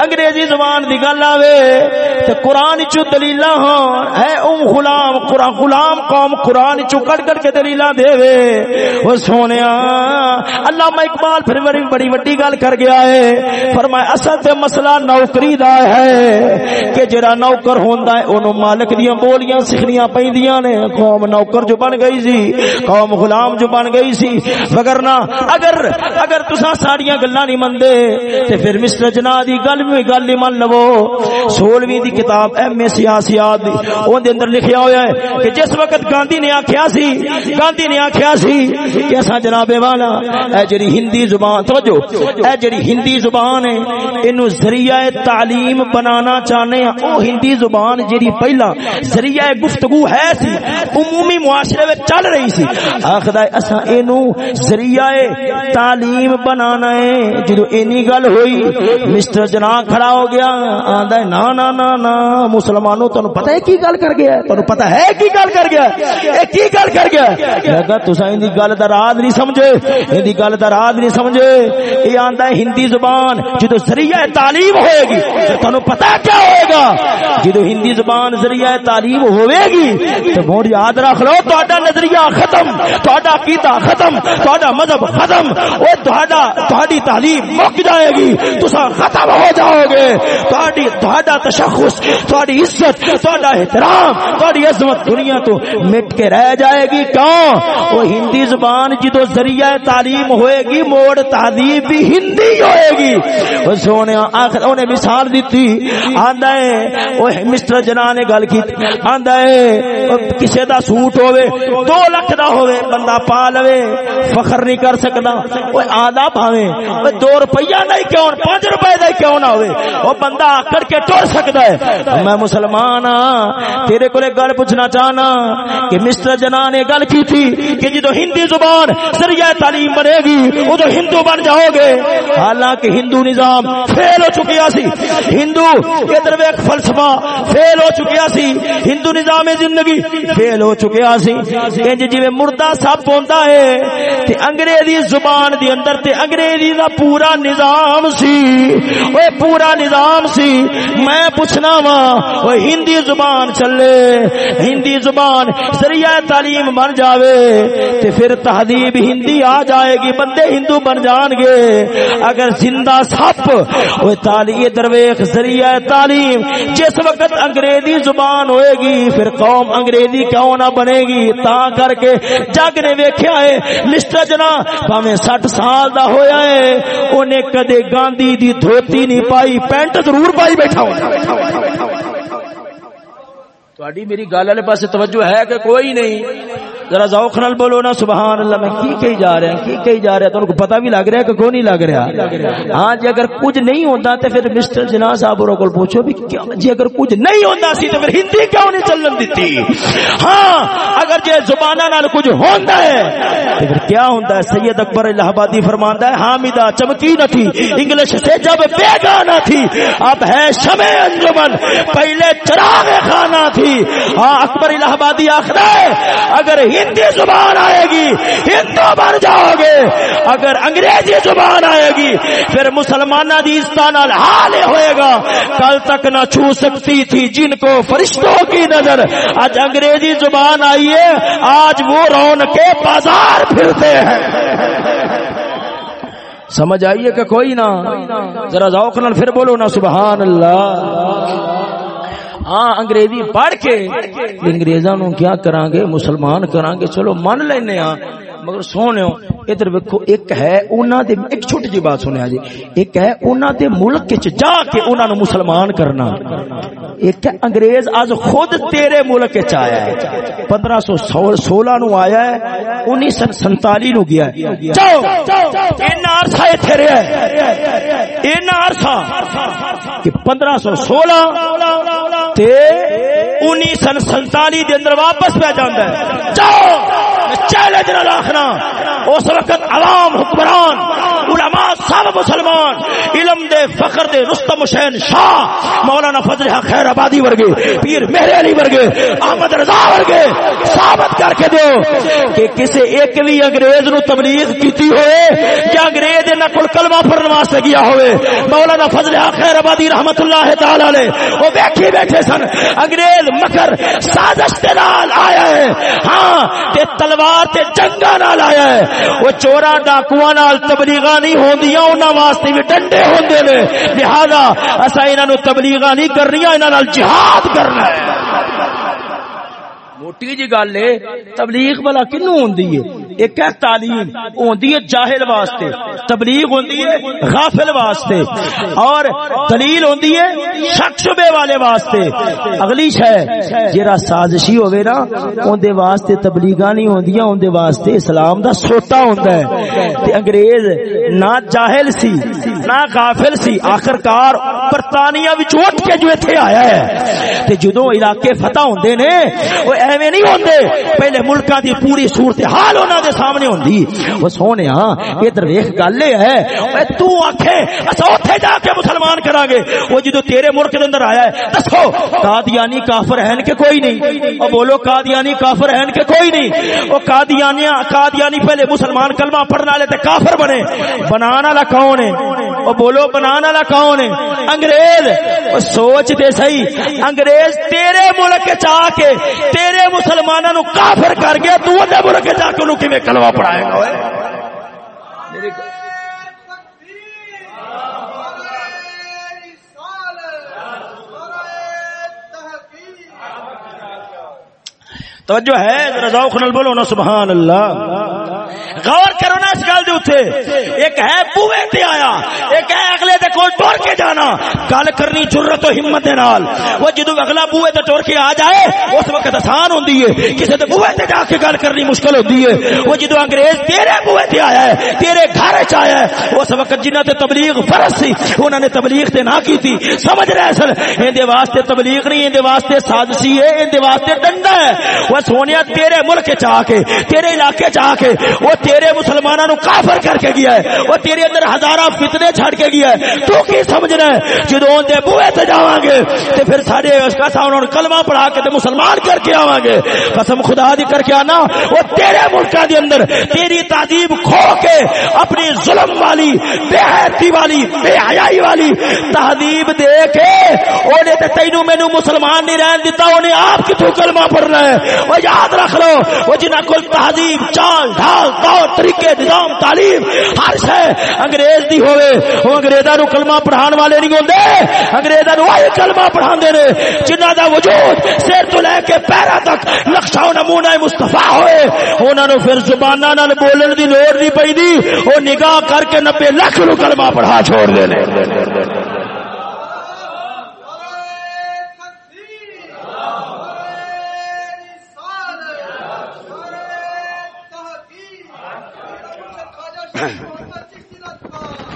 Speaker 1: انگریزی زبان دی گل آوے۔ تے قرآن چو دلیل ہاں۔ اے ام غلام، قرآن غلام قوم قرآن چو کڑ کڑ کے دلیل دے وے وہ سونیا اللہ میں اقبال پھر بڑی بڑی وڈی گل کر گیا ہے۔ فرمایا، اصل تے مسئلہ نوکری دا ہے۔ کہ جڑا نوکر ہوندا ہے، اونوں مالک دیاں بولیاں سکھنیاں پیندیاں نے۔ قوم نوکر جو بن گئی سی۔ قوم غلام جو بن گئی سی۔ وگرنہ اگر اگر تساں ساڑیاں گلاں نہیں مندے تے پھر مسٹر جنا دی گل بھی گل نہیں من لو۔ سولہویں دی کتاب ایم اے سیاسیات دی، اون دے اندر لکھیا ہویا ہے کہ جس وقت گاندھی نے آکھیا سی، گاندھی نے آکھیا سی کہ اساں جناب والا، اے جڑی ہندی زبان، توجہ، اے جڑی ہندی زبان ہے، اینو ذریعہ تعلیم بنانا چاہنے ہیں۔ او ہندی زبان جڑی پہلا ذریعہ گفتگو ہے سی، عمومی معاشرے وچ چل رہی سی۔ آکھدا ہے اینو ذریعہ تعلیم بنانا ہے۔ جدو اینی گل ہوئی، مسٹر جنا کھڑا ہو گیا، آندا ہے، نا نا نا نا، مسلمانوں، تانوں پتہ ہے کی گل کر گیا ہے؟ تانوں پتہ ہے کی گل کر گیا اے کی گل کر گیا لگا تساں این گل دا راز نہیں سمجھے۔ این گل دا راز نہیں سمجھے۔ اے آندا ہے، ہندی زبان، جدو ذریعہ تعلیم ہوئے گی، تانوں پتہ کیا ہوئے گا؟ جدو ہندی زبان ذریعہ تعلیم ہوئے گی، تو موڑ یاد رکھ لو، تہاڈا نظریہ عقیدہ ختم، تہاڈا عقیدہ ختم، تہاڈا مذہب ختم او تہاڈا، تہاڈی تعلیم مک جائے گی، تساں ختم ہو جاؤ گے۔ تہاڈی، تہاڈا تشخص، تہاڈی عزت، تہاڈا احترام، تہاڈی عظمت دنیا تو مٹ کے رہ جائے گی۔ کیوں؟ وہ ہندی زبان جدو ذریعہ تعلیم ہوئے گی، موڑ تہذیب بھی ہندی ہوئے گی۔ وہ سونے، آخر انہیں مثال دیتی آندا ہے وہ مسٹر جنا نے گل کی۔ آندا ہے کسے دا سوٹ ہوئے دو لکھ دا ہوئے، بندہ پا لوے، فخر نہیں کر سکتا وہ آدھا بھاوے وہ دو روپیہ نہیں کیوں؟ پانچ روپے دا کیوں نہ ہوئے؟ وہ بندہ آکڑ کے ٹور سکتا ہے۔ میں مسلمان ہاں تیرے کو گل پوچھنا چاہنا کہ مسٹر جنا نے گل کی تھی کہ جدو ہندی زبان ذریعہ تعلیم بنے گی وہ ہندو بن جاؤ گے۔ حالانکہ ہندو نظام فیل ہو چکیا سی۔ ہندو ادھر ایک فلسفہ فیل ہو چکیا سی۔ ہندو نظام زندگی فیل ہو چکیا سی۔ انج جی مردہ سب ہوندا ہے، تے انگریزی زبان دی اندر تے انگریزی دا پورا نظام سی۔ اوے پورا نظام سی۔ میں پوچھنا وا او ہندی زبان چلے، ہندی زبان ذریعہ تعلیم بن جاوے، تے پھر تہذیب ہندی آ جائے گی، بندے ہندو بن جان گے۔ اگر زندہ سپ او تعلیم درویش ذریعہ تعلیم، جس وقت انگریزی زبان ہوئے گی، پھر قوم انگریزی کیوں نہ بنے گی؟ تا کر کے جگ نے ویکھیا ہے مسٹر جنا بھاویں 60 سال دا ہویا ہے اونے کدے گاندھی دی دھوتی نہیں پائی پینٹ ضرور پائی بیٹھا ہوں تہاڈی میری گل والے پاسے توجہ ہے کہ کوئی نہیں ذرا ذوق نال بولو نا، سبحان اللہ، میں کی کہی جا رہا کی کہی جا رہا تانوں کو پتہ بھی لگ رہا ہے کہ کوئی نہیں لگ رہا؟ ہاں جی اگر کچھ نہیں ہوندا تے پھر مسٹر جناح صاحب اور کول پوچھو بھی کیا جی اگر کچھ نہیں ہوندا سی تے پھر ہندی کیوں نہیں چلن دتی؟ ہاں اگر جے زباناں نال کچھ ہوندا ہے تے پھر کیا ہوندا ہے؟ سید اکبر الہ آبادی فرماندا ہے حامدہ چمکی نہ تھی، انگلش سے جب بیگانہ تھی، اب ہے شمع انجمن، پہلے چراغ خانہ تھی۔ ہاں اکبر الہ آبادی آخر ہے، اگر ہندی زبان آئے گی، ہندو بن جاؤ گے۔ اگر انگریزی زبان آئے گی، پھر مسلمانہ دی استان حال ہوئے گا۔ کل تک نہ چھو سکتی تھی جن کو فرشتوں کی نظر۔ آج انگریزی زبان آئیے آج وہ رون کے بازار پھرتے ہیں۔ سمجھ آئیے کہ کوئی نہ۔ ذرا ذوق نال پھر بولو نا، سبحان اللہ۔ ہاں انگریزی پڑھ کے انگریزاں نو کیا کران گے مسلمان کران گے چلو، من لینے ہاں مگر سونے ادھر ویکھو، ایک ہے انہاں دے، ایک چھوٹی جی بات سنیا جی۔ ایک ہے انہاں دے ملک وچ جا کے انہاں نو مسلمان کرنا۔ ایک ہے انگریز آج خود تیرے ملک وچ آیا ہے۔ 1516 نو آیا ہے 1947 نو گیا ہے۔ جاؤ ان عرصہ ایتھے رہیا ہے۔ ان عرصہ کہ 1516 تے 1947 دے اندر واپس پہ جانا ہے۔ جاؤ! چیلنج نہ رکھنا اس وقت عوام، حکمران، علماء، سب مسلمان، علم دے، فخر دے، رستم حسین شاہ، مولانا فضل خیر آبادی ورگے، پیر مہر علی ورگے، احمد رضا ورگے، ثابت کر کے دو کہ کسی ایک بھی انگریز نو تبلیغ کیتی ہوئے یا انگریز نہ کل کلمہ پڑھن واسطے گیا ہوئے، مولانا فضل خیر آبادی رحمت اللہ تعالی علیہ، وہ بیٹھے بیٹھے سن، انگریز مکر سازش دے نال آیا ہے۔ ہاں تے تلوار تلوار تے جنگا نال آیا ہے۔ وہ چورا ڈاکواں نال تبلیغاں نہیں ہوندیاں، انہاں واسطے بھی ڈنڈے ہوندے نے۔ لہذا اسا انہاں نو تبلیغاں نہیں کرنیاں، انہاں نال جہاد کرنا ہے۔ موٹی جی گل ہے، تبلیغ بلا کنو ہوندی ہے؟ ایک ہے تعلیم ہوندی ہے جاہل واسطے، تبلیغ ہوندی ہے غافل واسطے، اور دلیل ہوندی ہے شک شبے والے واسطے۔ اگلی شے جڑا سازشی ہوے نا اون دے واسطے تبلیغاں نہیں ہوندیاں اون دے واسطے اسلام دا سوٹا ہوندا ہے۔ تے انگریز نہ جاہل سی، نہ غافل سی، آخرکار برطانیہ وچ اٹھ کے جو ایتھے آیا ہے۔ تے جدوں علاقے فتح ہوندے نے او ایویں نہیں ہوندے، پہلے ملکاں دی پوری صورتحال انہاں دے دے سامنے ہوندی۔ او سونیا ادھر ویکھ، گل اے ہے، اے تو آکھے اسا اوتھے جا کے مسلمان کراں گے او جدوں تیرے ملک دے اندر آیا ہے، دسو، قادیانی کافر ہیں کہ کوئی نہیں۔ او بولو، قادیانی کافر ہیں کہ کوئی نہیں۔ او قادیانیاں، قادیانی پہلے مسلمان کلمہ پڑھنے والے تے کافر بنے۔ بنانا والا کون ہے؟ او بولو بنانا والا کون ہے؟ انگریز۔ او سوچ دے صحیح، انگریز تیرے ملک چا کے، تیرے میرے مسلمانوں نو کافر کر گیا، تو وہ ملک جا کے انہوں کیویں کلوا پڑھائے گا توجہ ہے ذرا ذوق نال بولو نا سبحان اللہ۔ غور کرو نا اس گل دے اوتے۔ ایک ہے بوئے تے آیا، ایک ہے اگلے دے کول ٹور کے جانا۔ گل کرنی جرت و ہمت دے نال۔ وہ جدوں اگلا بوئے تے ٹور کے آ جائے، اس وقت آسان ہوندی ہے۔ کسے تے بوئے تے جا کے گل کرنی مشکل ہوندی ہے۔ وہ جدوں انگریز تیرے بوئے تے آیا ہے، تیرے گھر وچ آیا ہے، اس وقت جنہاں تے تبلیغ فرض سی، انہاں نے تبلیغ تے نہ کیتی سمجھ رہے سن این دے واسطے تبلیغ نہیں این دے واسطے سازشی ہے این دے واسطے ڈنڈا ہے۔ وہ سونیا تیرے ملک چ آ کے، تیرے علاقے چ آ کے، وہ تیرے مسلمانوں نو کافر کر کے گیا ہے وہ تیرے اندر ہزارہ فتنے چھڑ کے گیا ہے۔ تو کی سمجھنا ہے؟ جدوں دے بوئے تے جاواں گے، تے پھر سارے اس کا ساون کلمہ پڑھا کے تے مسلمان کر کے آواں گے۔ قسم خدا دی کر کے آنا وہ تیرے ملکاں دے اندر تیری تہذیب کھو کے اپنی ظلم والی، بے حیاتی والی، بے حیائی والی تہذیب دے کے اونے تے تینو مینوں مسلمان نہیں رہن دیتا اونے آپ کتھوں کلمہ پڑھنا ہے؟ وہ یاد رکھ لو وہ جنہاں کول تہذیب، چال، ڈھال طریقے، نظام، تعلیم، ہر شے انگریز دی ہوئے۔ وہ انگریزاں نو کلمہ پڑھان والے نہیں ہوندے۔ انگریزاں نو وہی کلمہ پڑھاندے نے جنہاں دا وجود سر تو لے کے پیرا تک نقشہ و نمونہ مصطفی ہوئے۔ انہاں نو پھر زباناں نال بولن دی لوڑ نہیں پیندی او نگاہ کر کے 90 لاکھ نو کلمہ پڑھا چھوڑ دے نے۔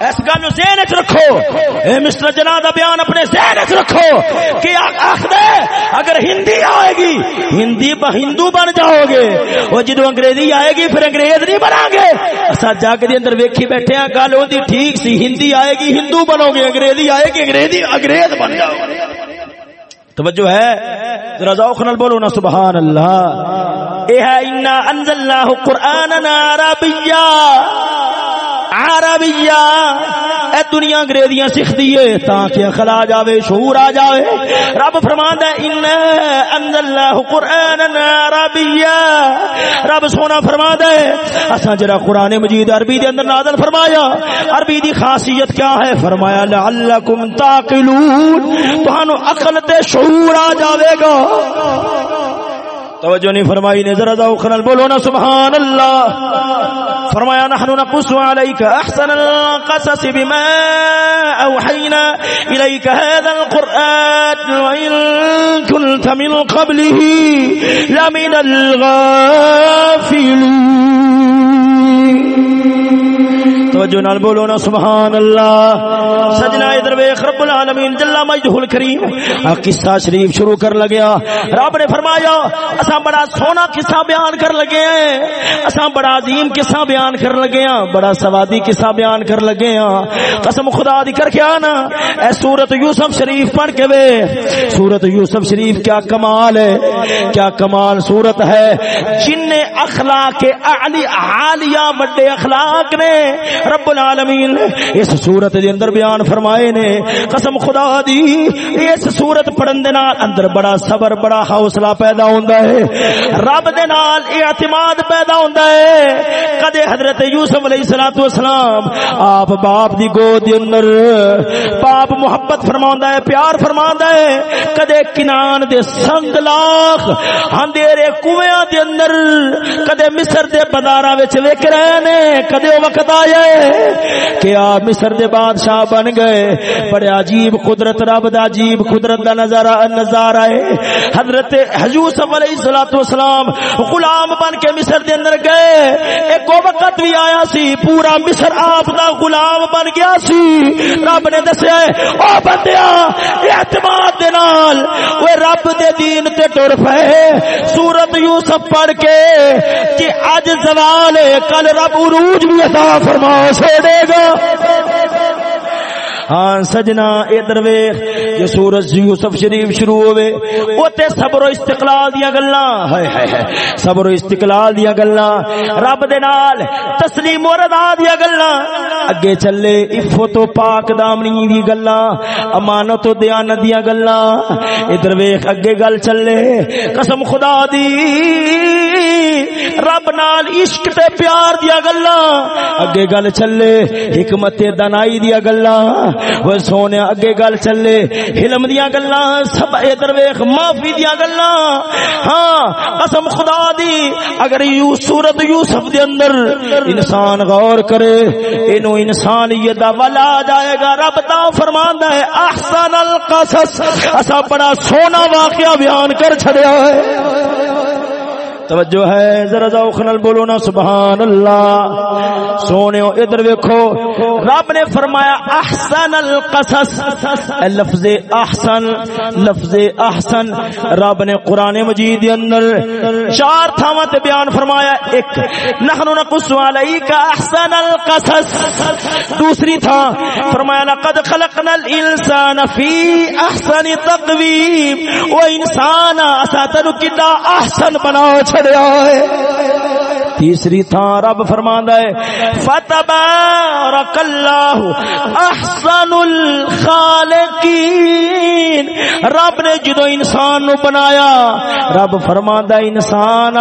Speaker 1: اس گل ذہن چ رکھو۔ اے مسٹر جنا دا بیان اپنے ذہن چ رکھو کہ آخر اگر ہندی آئے گی، ہندی ہندو بن جاؤ گے وہ جدو انگریزی آئے گی، پھر انگریز نہیں بنا گے اصا جگ دے اندر ویکھی بیٹھے ہیں گل ہوتی ٹھیک سی، ہندی آئے گی، ہندو بنو گے انگریزی آئے گی، انگریزی انگریز بن جاؤ گے توجہ ہے؟ ذرا ذوق نال بولو نا، سبحان اللہ۔ اے ہے، انا انزلناہ قرآننا عربیہ عربیہ، اے دنیا انگریزیاں سکھ دیے تاکہ اخل آ جاوے، شعور آ جاوے۔ رب فرماندا ہے، ان انزلناہ قرآننا عربیہ رب سونا فرماندا ہے، اساں جڑا قرآن مجید عربی دے اندر نازل فرمایا، عربی دی خاصیت کیا ہے؟ فرمایا، لعلکم تعقلون تہانوں عقل تے شعور آ جاوے گا۔ توجہ نہیں فرمائی نے، ذرا ذوق نال بولو نا سبحان اللہ فرمایا، نحن نقص عليك احسن القصص بما اوحينا اليك هذا القران وان كنت من قبله لمن الغافلين. توجہ نال بولو نا سبحان اللہ سجنا ادھر ویکھ، رب العالمین جل مجدہ الکریم۔ قصہ شریف شروع کر لگیا رب نے فرمایا، اساں بڑا سونا قصہ بیان کر لگے ہیں۔ اساں بڑا عظیم قصہ بیان کر لگے ہیں بڑا سوادی قصہ بیان کر لگے ہیں قسم خدا دی کر کے آنا اے سورت یوسف شریف پڑھ کے وے۔ سورت یوسف شریف کیا کمال ہے، کیا کمال سورت ہے۔ جن اخلاق اعلی عالیہ بڑے اخلاق نے رب العالمین نے اس صورت دے اندر بیان فرمائے نے، قسم خدا دی، اس صورت پڑھن دے نال اندر بڑا صبر، بڑا حوصلہ پیدا ہوندا ہے۔ رب دے نال اعتماد پیدا ہوندا ہے۔ کدے حضرت یوسف علیہ الصلوۃ والسلام، آپ باپ دی گود دے اندر باپ محبت فرماوندا ہے، پیار فرماوندا ہے۔ کدے کنان دے سنگ لاکھ اندھیرے کنویں دے اندر کدے مصر دے بازاراں وچ ویکھ رہے نے کدے وقت آیا ہے۔ کہ آپ مصر دے بادشاہ بن گئے بڑے عجیب قدرت رب دا عجیب قدرت دا نظارہ نظارہ ہے۔ حضرت یوسف علیہ الصلوۃ والسلام غلام بن کے مصر دے اندر گئے۔ ایک وقت بھی آیا سی، پورا مصر آپ دا غلام بن گیا سی۔ رب نے دسیا ہے، او بندیا اعتماد دے نال، اوے رب دے دین تے ٹر پئے سورت یوسف پڑھ کے کہ اج زوال ہے، کل رب عروج بھی عطا فرما چھوڑے گا۔ ہاں سجنا ادھر ویخ جو سورج یوسف شریف شروع ہوئے وہ تے صبر و استقلال دیا گلاں۔ ہائے ہائے ہائے، صبر و استقلال دیا گلاں۔ رب دے نال تسلیم و رضا دیا گلاں۔ اگے چلے عفت و پاک دامنی دی گلاں۔ امانت و دیانت دیا گلاں۔ ادھر ویخ اگے گل چلے۔ قسم خدا دی۔ رب نال عشق تے پیار دیا گلاں۔ اگے گل چلے، حکمت دنائی دیا گلاں۔ وہ سونے، اگے گل چلے علم دیا گلا سب ادھر ویخ معافی دیا گلا ہاں قسم خدا دی، اگر یو سورت یوسف دے اندر انسان غور کرے، اینو انسانیت دا ولا جائے گا۔ رب تا فرماندا ہے، احسن القصص۔ اسا بڑا سونا واقعہ بیان کر چھڑیا ہے۔ توجہ ہے، ذرا ذوق نال بولو نا سبحان اللہ سونےو ادھر ویکھو، رب نے فرمایا، احسن القصص۔ لفظ احسن لفظ احسن۔ رب نے قران مجید دے اندر چار تھاواں تے بیان فرمایا، ایک نحن نقص علیک احسن القصص۔ دوسری تھا فرمایا، لقد خلقنا الانسان فی احسن تقویم۔ او انسان اسا تنو کدا احسن بناؤ چھڑیا ہے تیسری تھا رب فرماندا ہے فتبارک اللہ احسن الخالقین. رب نے جدو انسان نو بنایا، رب فرماندا انسان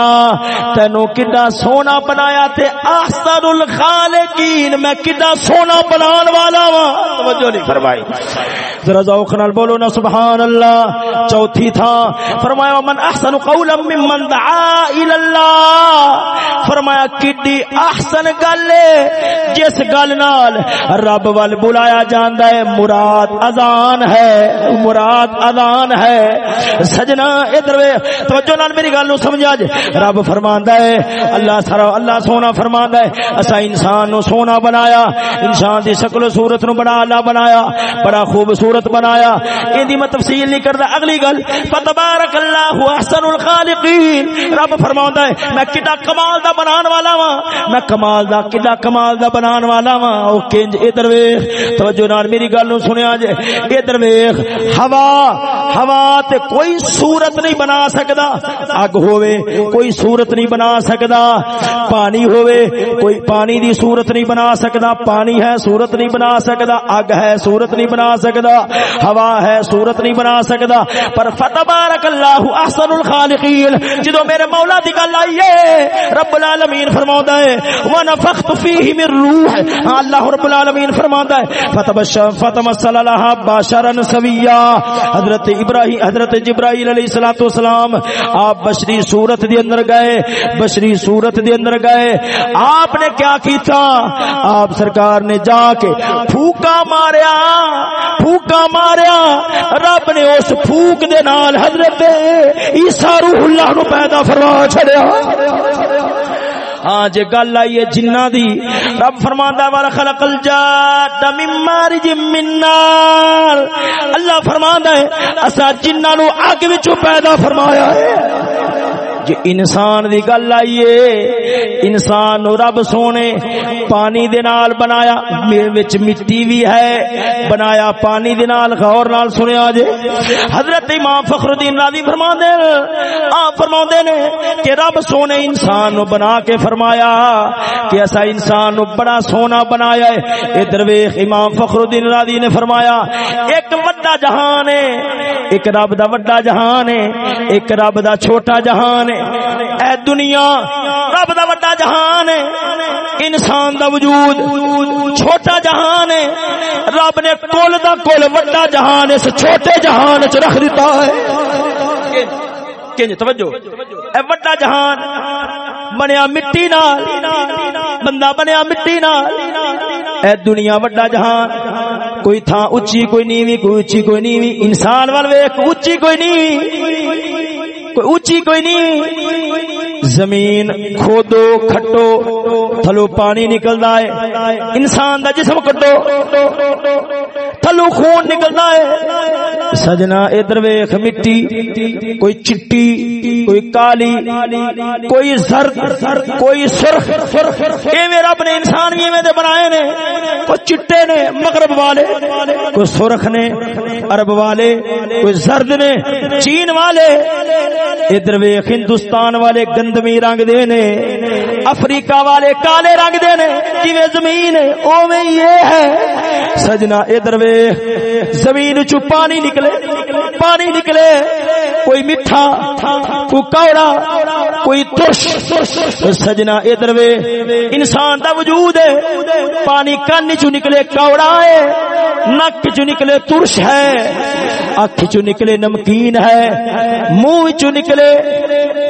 Speaker 1: تینو کڈا سونا بنایا تے احسن الخالقین. میں کڈا سونا بنان والا وا توجہ نہیں فرمائی۔ ذرا ذوق نال بولو نا سبحان اللہ چوتھی تھا فرمایا من احسن قولا ممن دعا الى اللہ فرمایا کڈی احسن گل ہے، جس گل نال رب ول بلایا جاندا ہے، مراد اذان ہے، مراد اذان ہے. سجنا، ادھر توجہ نال میری گل نو سمجھا جے۔ رب فرماندا ہے، اللہ سارا، اللہ سونا فرماندا ہے، اسا انسان نو سونا بنایا، انسان دی شکل و صورت نو بنا، اللہ بنایا، بڑا خوبصورت بنایا۔ این دی میں تفصیل نہیں کردا، اگلی گل، فتبارک اللہ احسن الخالقین. رب فرماوندا ہے، میں کڈا کمال دا بنان والا وا میں کمال دا کڈا کمال دا بنان والا وا او کنج، ادھر ویکھ۔ توجہ نال میری گل نو سنیا جے۔ ادھر ویکھ۔ ہوا ہوا تے کوئی صورت نہیں بنا سکدا۔ اگ ہوے کوئی صورت نہیں بنا سکدا۔ پانی ہوے کوئی پانی دی صورت نہیں بنا سکدا۔ پانی ہے، صورت نہیں بنا سکدا۔ اگ ہے، صورت نہیں بنا سکدا۔ ہوا ہے، صورت نہیں بنا سکدا۔ پر فتبارک اللہ احسن الخالقین۔ جدو میرے مولا دی گل آئی ہے، رب العالمین فرماوندا ہے، ونفخت فیہ من روح۔ ہاں، اللہ رب العالمین فرماوندا ہے فتبشر فتمثل لها بشرا سویا حضرت ابراہیم، حضرت جبرائیل علیہ الصلوۃ والسلام، آپ بشری صورت دی اندر گئے، بشری صورت دی اندر گئے۔ آپ نے کیا کیتا؟ آپ سرکار نے جا کے پھوکا ماریا پھوکا ماریا۔ رب نے اس پھوک دے نال حضرت عیسیٰ روح اللہ نو پیدا فرما چھڑیا۔ ہاں جے گل آئی ہے جنہ دی، رب فرماندا وا خلق الجاد من مارج من نار۔ اللہ فرماندا ہے اسا جنہ نو اگ وچوں پیدا فرمایا ہے۔ جو انسان دی گل آئیے انسان نو رب سونے پانی دے نال بنایا، میرے وچ مٹی بھی ہے، بنایا پانی دے نال، غور نال سنیا جے حضرت امام فخر الدین راضی فرما دے آپ فرما دے نے کہ رب سونے انسان نو بنا کے فرمایا کہ ایسا انسان نو بڑا سونا بنایا ہے۔ ادھر ویکھ امام فخر الدین راضی نے فرمایا، ایک بڑا جہان ہے، ایک رب دا بڑا جہان ہے، ایک رب دا چھوٹا جہان ہے۔ اے دنیا، رب دا بڑا جہان ہے، انسان دا وجود چھوٹا جہان ہے۔ رب نے کل دا کل بڑا جہان اس چھوٹے جہان چ رکھ دیتا ہے۔ کنج، توجہ۔ اے بڑا جہان، بنیا مٹی نال، بندہ بنیا مٹی نال۔ اے دنیا بڑا جہان، کوئی تھا اچھی کوئی نیوی، کوئی اچھی کوئی نیوی۔ انسان وال ویکھ اچھی کوئی نہیں کوئی اونچی، کوئی نہیں زمین کھودو، کھٹو، تھلو پانی نکلدا ہے۔ انسان دا جسم کٹو۔ تھلو خون نکلدا ہے۔ سجنا ادھر ویکھ، مٹی، کوئی چٹی، کوئی کالی، کوئی زرد، کوئی سرخ۔ ایویں رب نے انسان بھی ایویں دے بنائے نے۔ کوئی چٹے نے، مغرب والے، کوئی سرخ نے، عرب والے، کوئی زرد نے، چین والے، ادھر ویخ ہندوستان والے گندمی رنگ دے نے، افریقہ والے کالے رنگ دے نے جی زمین اوے یہ ہے۔ سجنا، ادھر ویخ زمین چو پانی نکلے پانی نکلے، کوئی میٹھا، کوئی کوڑا، کوئی ترش۔ سجنا، ادھر وے انسان دا وجود ہے، پانی کن چو نکلے کوڑا ہے، نک چو نکلے ترش ہے، اکھ چو نکلے نمکین ہے، منہ چو نکلے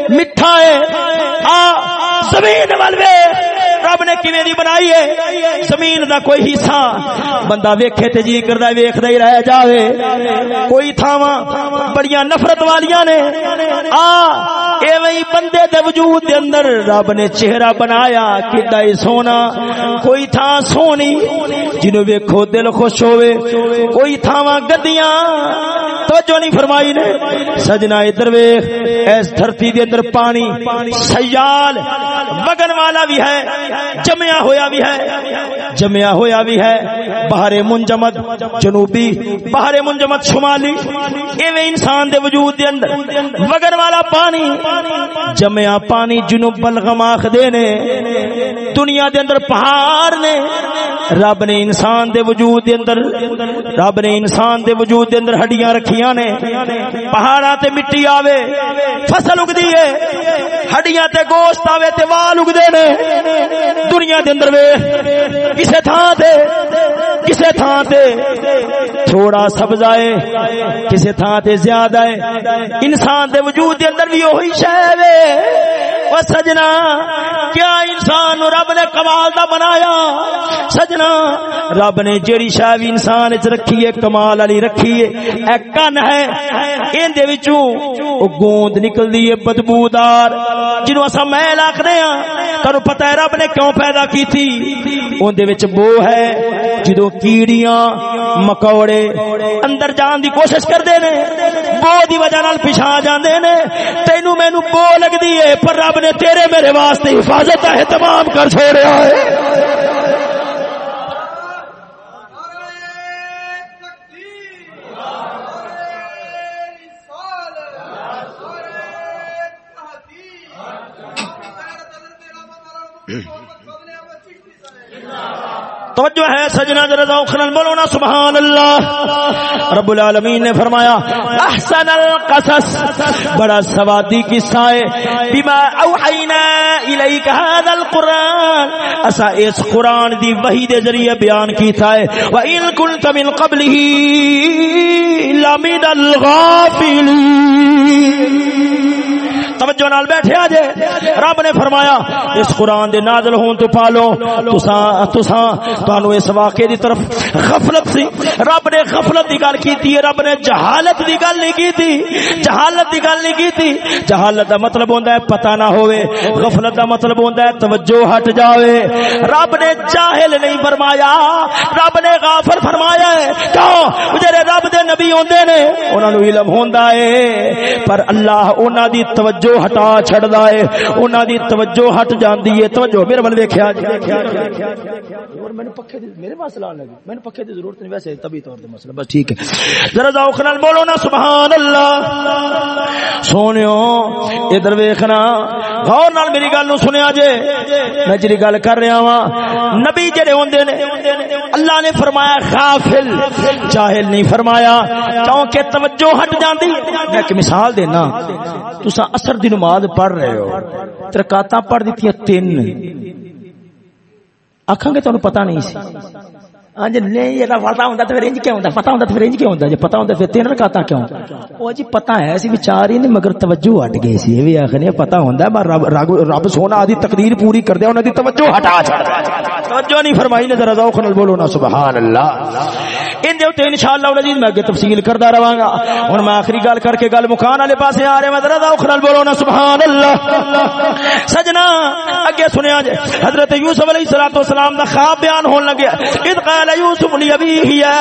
Speaker 1: میٹھا ہے، آ، زمین والے رب نے کیویں دی بنائی ہے؟ زمین دا کوئی حصہ۔ بندہ ویکھے تے جی کردا ویکھدا ہی رہ جاوے۔ کوئی تھاواں بڑیاں نفرت والیاں نے۔ آ، ایویں بندے دے وجود دے اندر رب نے چہرہ بنایا کڈا ہی سونا۔ کوئی تھا سونی جنوں ویکھو دل خوش ہوے کوئی تھاواں گدیاں، توجہ نہیں فرمائی نے۔ سجنا ادھر ویکھ اس دھرتی دے اندر پانی، سیال وگن والا بھی ہے۔ جمیا ہویا بھی ہے جمیا ہویا بھی ہے بہر منجمد جنوبی بہر منجمد شمالی، ایویں انسان دے وجود دے اندر وگن والا پانی جمیا پانی جنوب بلغم آخدے نے، دنیا دے اندر پہاڑ نے، رب نے انسان دے وجود دے اندر، رب نے انسان دے وجود دے اندر ہڈیاں رکھیاں نے، پہاڑاں تے مٹی آوے، فصل اگدی ہے، ہڈیاں تے گوشت آوے تے وال اگدے نے دنیا دے اندر وے، کسے تھان تے، کسے تھان تے تھوڑا سبز آئے کسے تھان تے زیادہ ہے۔ انسان دے وجود دے اندر بھی وہی شے وے۔ او سجنا، کیا انسان رب نے کمال دا بنایا؟ سجنا، رب نے جیڑی شے بھی انسان وچ رکھی ہے، کمال والی رکھی ہے۔ اے کن ہے این دے وچوں او گوند نکلدی ہے، بدبودار، جنوں اساں میل آکھنے ہاں۔ تانوں پتہ ہے رب نے کیوں پیدا کیتی؟ اون دے وچ بو ہے، جدوں کیڑیاں، مکوڑے اندر جان دی کوشش کردے نے، بو دی وجہ نال پیچھے جاندے نے تینو مینو بو لگدی ہے، پر رب نے تیرے میرے واسطے حفاظت اہتمام کر چھوڑیا ہے۔ توجہ ہے سجنا ذرا ذوق نال بولو نا سبحان اللہ۔ رب العالمین نے فرمایا، احسن القصص۔ بڑا سوادی قصہ ہے۔ بما اوحینا الیک هذا القران اسا اس قران دی وحی دے ذریعے بیان کیتا ہے۔ و ان کنت من قبله لمن الغافلین۔ توجہ نال بیٹھے آجے۔ رب نے فرمایا، اس قرآن دے نازل ہون تو پالو تساں تساں تانو اس واقعے دی طرف غفلت سی۔ رب نے غفلت دی گل کیتی ہے، رب نے جہالت دی گل نہیں کیتی۔ جہالت دی گل نہیں کیتی۔ جہالت دا مطلب ہوندا ہے پتہ نہ ہوئے غفلت دا مطلب ہوندا ہے توجہ ہٹ جاوے۔ رب نے جاہل نہیں فرمایا۔ رب نے غافل فرمایا ہے۔ کیوں؟ جڑے رب دے نبی ہوندے نے، انہاں نو علم ہوندا ہے۔ پر اللہ انہاں دی توجہ توجہ ہٹا چھڑدا ہے۔ انہاں دی توجہ ہٹ جاندی ہے۔ توجہ، میرے ول ویکھیا پکھے دی میرے پاس لا لگی۔ میں پکھے دی ضرورت نہیں، ویسے طبی طور تے مسئلہ، بس ٹھیک ہے۔ ذرا ذوق نال بولو نا سبحان اللہ سونیو، ادھر ویکھنا۔ غور نال میری گل نو سنیا جے۔ میں جڑی گل کر رہا ہاں نبی جڑے ہوندے نے، اللہ نے فرمایا، غافل۔ جاہل نہیں فرمایا، کیونکہ توجہ ہٹ جاندی۔ میں ایک مثال دینا۔ تساں اثر دی نماز پڑھ رہے ہو۔ ترکاتاں پڑھ دتی تین۔ آخان گے تمہیں پتا نہیں سی۔ ہاں جی نہیں یہ پتا ہوں تو کیوں پتا ہوں تو کیوں جی پتا ہوں تین رکاتا کیوں؟ جی پتا ہے سی ہی مگر توجہ ہٹ گئی سی۔ یہ بھی آخر پتا ہوں رب, رب سونا آدھی تقدیر پوری کر دیا انہوں توجہ ہٹا توجہ نہیں فرمائی نے ذرا ذوق نال بولو نا سبحان اللہ ان دے اوتے انشاءاللہ العزیز جی، میں اگے تفصیل کردا رہاں گا۔ ہن میں آخری گل کر کے گل مکان والے پاسے آ رہے میں ذرا ذوق نال بولو نا سبحان اللہ سجنا اگے سنیا جے حضرت یوسف علیہ الصلوۃ والسلام دا خواب بیان ہون لگیا اذ قال یوسف لابیہ یا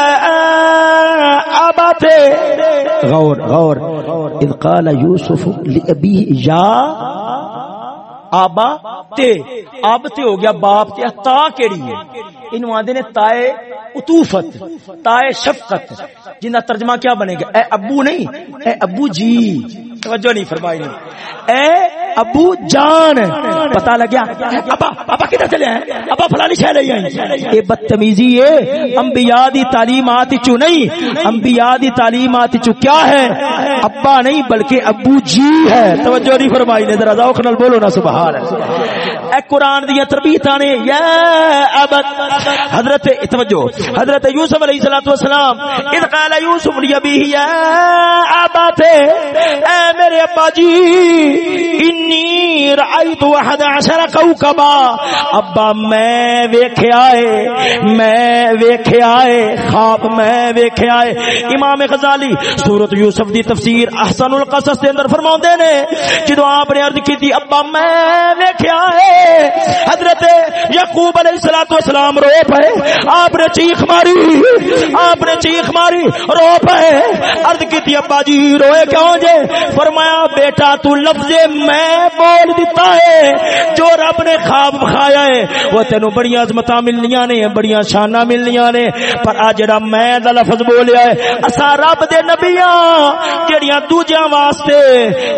Speaker 1: ابت غور غور. اذ قال یوسف لابیہ یا آبا تے اب تے ہو گیا، باپ تے تا کیڑی ہے؟ انو آندے نے تائے عطوفت، تائے شفقت جنہ ترجمہ کیا بنے گا؟ اے ابو نہیں، اے ابو جی۔ توجہ نہیں فرمائی نہیں اے ابو جان پتا لگیا؟ ابا ابا کدھر چلے ہیں ابا فلانی شہر لے آئی۔ اے بدتمیزی ہے انبیاء دی تعلیمات چو نہیں؟ انبیاء دی تعلیمات چو کیا ہے؟ ابا نہیں، بلکہ ابو جی ہے۔ توجہ نہیں فرمائی نے، ذرا ذوق نال بولو نا، سبحان اے قرآن دی تربیتاں نے، یا ابد حضرت توجہ، حضرت یوسف علیہ الصلوۃ والسلام، اذ قال یوسف لابیہ یا ابا تے اے میرے ابا جی انی رأیت احد عشر کوکبا۔ ابا، میں ویکھیا اے میں ویکھیا اے خواب میں ویکھیا اے امام غزالی سورۃ یوسف دی تفسیر احسن القصص دے اندر فرماوندے نے جدوں آپ نے عرض کیتی ابا، میں ویکھیا اے حضرت یعقوب علیہ الصلوۃ والسلام رو پے آپ نے چیخ ماری، آپ نے چیخ ماری، رو پے عرض کیتی ابا جی روئے کیوں جے؟ فرمایا، بیٹا، تو لفظ میں بول دیتا ہے، جو رب نے خواب کھایا ہے، وہ تینو بڑی عظمتاں ملنیاں نے، بڑی شاناں ملنیاں نے، پر آ جڑا میں دا لفظ بولیا ہے، اسا رب دے نبیاں، جڑیاں دوجیاں واسطے،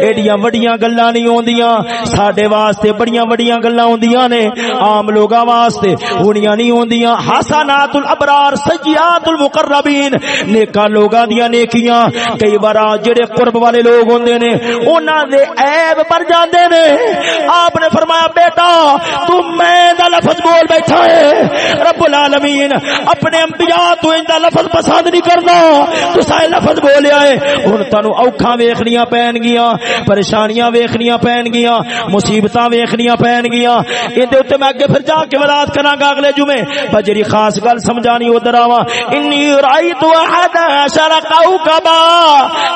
Speaker 1: ایڈیاں وڈیاں گلاں نہیں ہوندیاں، ساڈے واسطے بڑیاں وڈیاں گلاں ہوندیاں نے، عام لوگاں واسطے ہونیاں نہیں ہوندیاں حسنات الابرار سیئات المقربین نیکاں لوگاں دیاں نیکیاں، کئی بار جڑے قرب والے لوگ ہوندے نے انہاں دے عیب پر جاندے نے آپ نے فرمایا، بیٹا، تو میں دا لفظ بول بیٹھا ہے۔ رب العالمین، اپنے انبیاء تو ان دا لفظ پسند نہیں کرنا۔ تو سائے لفظ بولیا ہے، ہن تانوں اوکھاں ویکھنیاں پین گیاں، پریشانیاں ویکھنیاں پین گیاں، مصیبتاں ویکھنیاں پین گیاں۔ این دے اوتے میں اگے پھر جا کے ولاد کراں گا اگلے جمعے۔ پر جڑی خاص گل سمجھانی ادھر آواں، انی رایت احد عشر کوكبا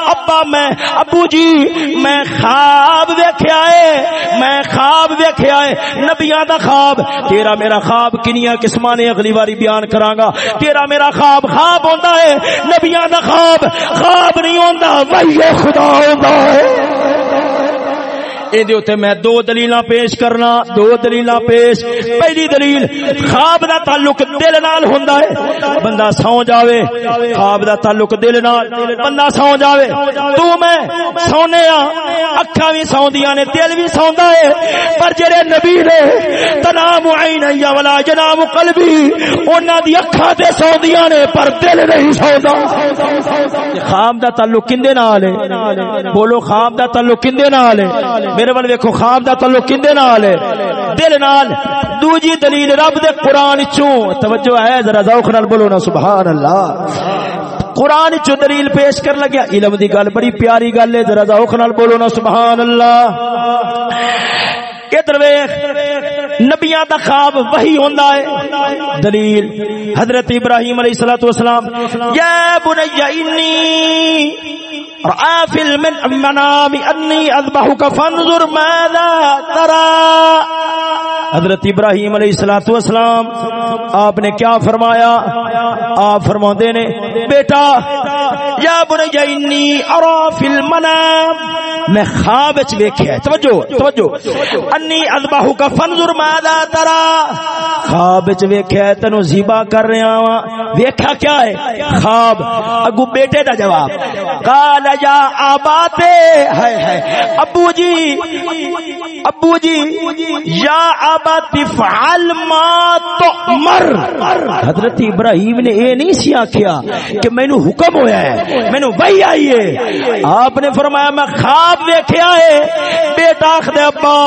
Speaker 1: ابا، میں ابو جی میں خواب ویکھیا ہے میں خواب ویکھیا ہے نبیاں دا خواب، تیرا میرا خواب کنیاں قسماں نے اگلی واری بیان کراں گا۔ تیرا میرا خواب خواب ہوندا ہے، نبیاں دا خواب خواب نہیں ہوندا۔ وحی خدا ہوندا ہے۔ میں دو دلیل پیش کرنا، دو دلیل پیش۔ پہلی دلیل، خواب دا تعلق دل نال ہوندا ہے، بندہ سو جاوے، خواب دا تعلق دل نال، بندہ سو جاوے۔ تو میں سونے ہاں، اکھاں بھی سوندیاں نے، دل بھی سوندا ہے۔ پر جڑے نبی نے تنام عین یا ولا جناب قلبی، انہاں دی اکھاں تے سوندیاں نے، پر دل نہیں سوندا۔ خواب دا تعلق کندے نال ہے؟ بولو خواب دا تعلق کندے نال ہے؟ میرے وال ویکھو، خواب دا تعلق کیندے نال ہے؟ دل نال دوجی دلیل رب دے قران چوں۔ توجہ ہے، ذرا ذوق نال بولو نا سبحان اللہ قرآن چو دلیل پیش کر لگیا، علم دی گل بڑی پیاری گل ہے، ذرا ذوق نال بولو نا سبحان اللہ ادھر ویکھ، نبیاں دا خواب وہی ہوندا ہے۔ دلیل، حضرت ابراہیم علیہ الصلوۃ والسلام۔ یا بنی، انی رأى المنام انی اذبحك فانظر ماذا ترى حضرت ابراہیم علیہ الصلوۃ والسلام، آپ نے کیا فرمایا؟ آپ فرماتے نے، بیٹا، یا بنی انی ارا فی المنام، میں خواب وچ ویکھیا توجہ توجہ۔ انی اذبحك فانظر ماذا ترى خواب وچ ویکھیا تینو ذبح کر رہا ہاں۔ ویکھا کیا ہے؟ خواب۔ اگو بیٹے دا جواب۔ قال یا آباتے ہے ہے ابو جی ابو جی یا آباتی فعل ما تؤمر حضرت ابراہیم نے اے نہیں سی آکھیا کہ مینو حکم ہویا ہے، مینو وحی آئی ہے۔ آپ نے فرمایا، میں خواب ویکھیا ہے۔ بیٹا آخدے ابا،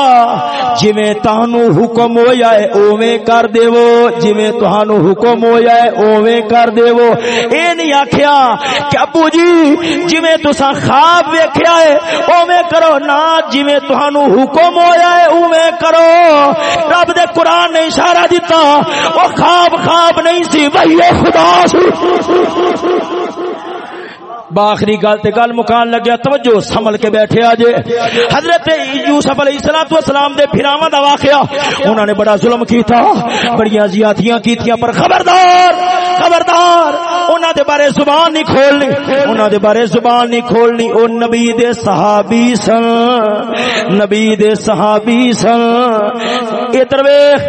Speaker 1: جویں تانوں حکم ہویا ہے، اوویں کر دیو۔ جویں تانوں حکم ہویا ہے، اوویں کر دیو۔ اے نہیں آکھیا کہ ابو جی جویں تساں خواب ویکھیا ہے، اوویں کرو۔ نا جویں تانوں حکم ہویا ہے، اوویں کرو۔ رب دے قران نے اشارہ دیتا او خواب خواب نہیں سی، وہی خدا سی۔ باخری گل تے گل مکان لگیا، توجہ سنبھل کے بیٹھے آجے حضرت یوسف علیہ الصلوۃ والسلام دے پھراواں دا واقعہ، انہاں نے بڑا ظلم کیتا، بڑیاں زیادتیاں کیتیاں، پر خبردار خبردار، انہاں دے بارے زبان نہیں کھولنی، انہاں دے بارے زبان نہیں کھولنی، او نبی دے صحابی سن، نبی دے صحابی سن۔ ادھر ویکھ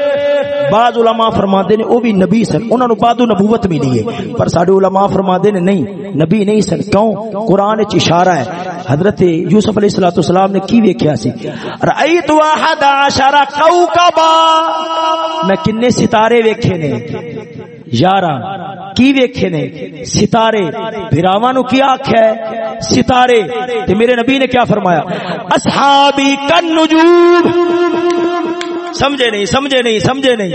Speaker 1: بعض علماء فرماندے نے، او بھی نبی سن، انہاں نو بعد نبوت ملی ہے۔ پر ساڈے علماء فرماندے نے، نہیں، نبی نہیں سن۔ کیوں؟ قرآن اشارہ ہے۔ حضرت یوسف علیہ الصلوۃ والسلام نے کی ویکھیا سی؟ رایت واحد عشر کوكبا میں کنے ستارے ویکھے نے۔ یارا، کی ویکھے نے؟ ستارے۔ بھراواں نو کیا آکھیا ہے؟ ستارے۔ تے میرے نبی نے کیا فرمایا؟ اصحابی کن نجوم۔ سمجھے نہیں سمجھے نہیں سمجھے نہیں۔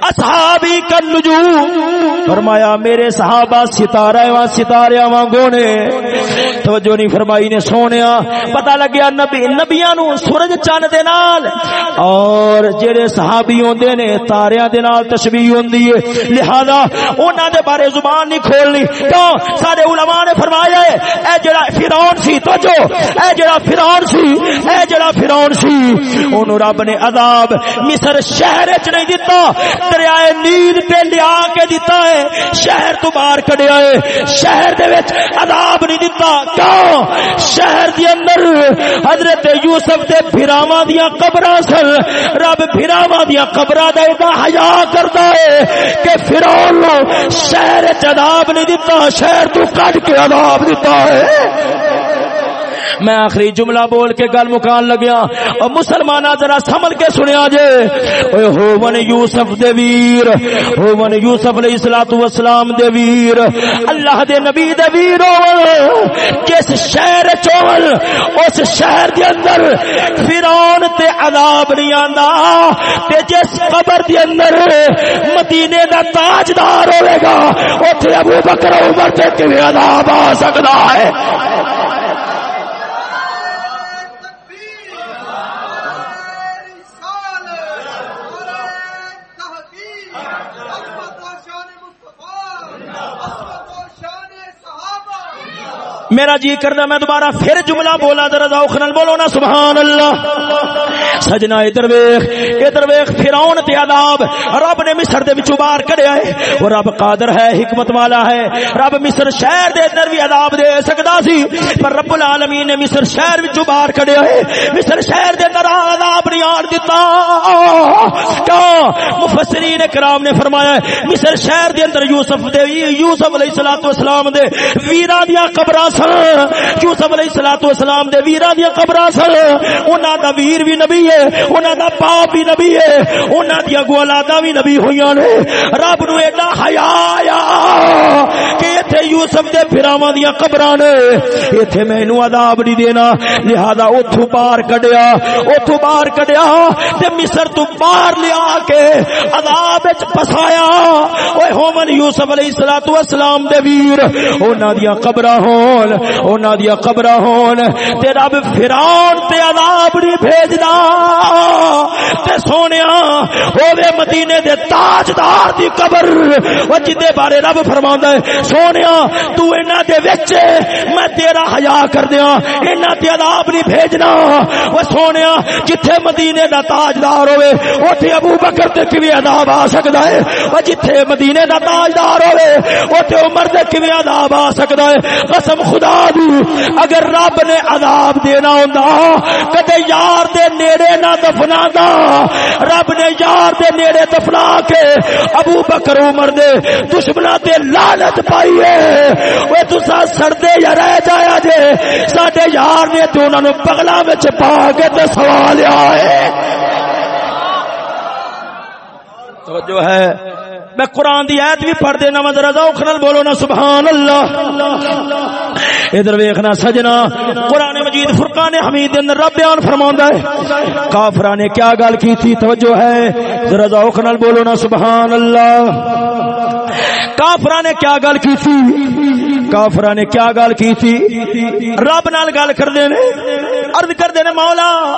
Speaker 1: اصحابی کا نجوم۔ فرمایا، میرے صحابہ ستارہ وہاں ستارے وانگو نے توجہ نہیں فرمائی نے سونیا۔ پتہ لگیا نبی، نبیاں نو سورج چاند دے نال۔ اور جڑے صحابی ہوندے نے، تاریاں دے نال تشبیہ ہوندی ہے۔ لہذا انہاں دے بارے زبان نہیں کھولنی۔ کیوں؟ سارے علماء نے فرمایا ہے، اے جڑا فرعون سی، توجہ۔ اے جڑا فرعون سی، اے جڑا فرعون سی۔ اونوں رب نے عذاب مصر شہر چ نہیں دتا، دریائے نیل پہ لیا کے دیتا ہے، شہر تو باہر کڈیا ہے شہر دے وچ عذاب نہیں دتا۔ کیوں؟ شہر دی اندر حضرت یوسف دے بھراواں دیاں قبراں سن، رب بھراواں دیاں قبراں دا ایڈا حیا کردا ہے کہ فرعون نو شہر چ عذاب نہیں دتا، شہر تو کڈ کے عذاب دتا ہے۔ میں آخری جملہ بول کے گل مکان لگیا۔ اور مسلمان ذرا سمجھ کے سنیا جے۔ اوے ہوون یوسف دے ویر، ہوون یوسف علیہ الصلوۃ والسلام دے ویر۔ اللہ دے نبی دے ویر ہوون جس شہر چول اس شہر دے اندر فرعون تے عذاب نہیں آندا۔ تے جس قبر دے اندر مدینے دا تاجدار ہوے گا، اوتھے ابو بکر عمر تے کیویں عذاب آ سکدا ہے؟ میرا جی کرنا، میں دوبارہ پھر جملہ بولا، ذرا ذوق نال بولو نا سبحان اللہ سجنا، ادھر ویکھ ادھر ویکھ، فرعون تے عذاب۔ رب نے مصر دے وچوں باہر کڈیا ہے۔ وہ رب قادر ہے، حکمت والا ہے۔ رب مصر شہر دے اندر بھی عذاب دے سکدا سی، پر رب العالمین نے مصر شہر وچوں باہر کڈیا ہے۔ مصر شہر دے اندر عذاب نہیں آن دتا۔ کیوں مفسرین کرام نے فرمایا ہے، مصر شہر دے اندر یوسف دے، یوسف علیہ الصلوۃ والسلام دے، ویراں دی قبراں یوسف علیہ الصلوۃ والسلام دے ویراں دی قبراں سن۔ انہاں دا ویر بھی نبی ہے، انہاں دا باپ بھی نبی ہے، انہاں دی اولاداں بھی نبی ہویاں نے۔ رب نو ایڈا حیا آیا کہ ایتھے یوسف دے پھراواں دی قبراں نے۔ ایتھے مینوں عذاب نہیں دینا۔ لہذا اوتھوں باہر کڈیا۔ اوتھوں باہر کڈیا تے مصر تو باہر لیا کے عذاب وچ پسایا اوے ہومن یوسف علیہ الصلوۃ والسلام دے ویر۔ انہاں دی قبراں ہون۔ ہون انہاں دی قبراں ہون۔ تے رب فرعون تے عذاب نہیں بھیجدا۔ تے سونیا ہوے مدینے دے تاجدار دی قبر۔ او جدے بارے رب فرماوندا ہے سونیا تو انہاں دے وچ میں تیرا حیا کر دیاں انہاں تے عذاب نہیں بھیجنا۔ او سونیا، جتھے مدینے دا تاجدار ہوے اوتھے ابو بکر تے کیویں عذاب آ سکدا ہے؟ او جتھے مدینے دا تاجدار ہوے اوتھے عمر تے کیویں عذاب آ سکدا ہے؟ قسم خدا دی، اگر رب نے عذاب دینا ہوندا، کدے یار دے نیڑے نہ دفنا دا۔ رب نے یار دے نیڑے دفنا کے ابو بکر عمر دے دشمنا تے لعنت پائی ہے۔ سڑتے تسا سڑدے یا رہ جایا جے۔ ساڈے یار نے تو انہاں نو پگلا وچ پا کے تے سوال ہے توجہ ہے۔ میں قرآن دی آیت بھی پڑھ دینا، میں ذرا ذوق نال بولو نا سبحان اللہ ادھر ویکھنا سجنا، قرآن مجید فرقان حمید دے اندر رب بیان فرماوندا ہے۔ کافراں نے کیا گل کی تھی توجہ ہے۔ ذرا ذوق نال بولو نا سبحان اللہ کافراں نے کیا گل کی تھی کافراں نے کیا گل کی تھی؟ رب نال گل کردے نے۔ عرض کردے نے، مولا،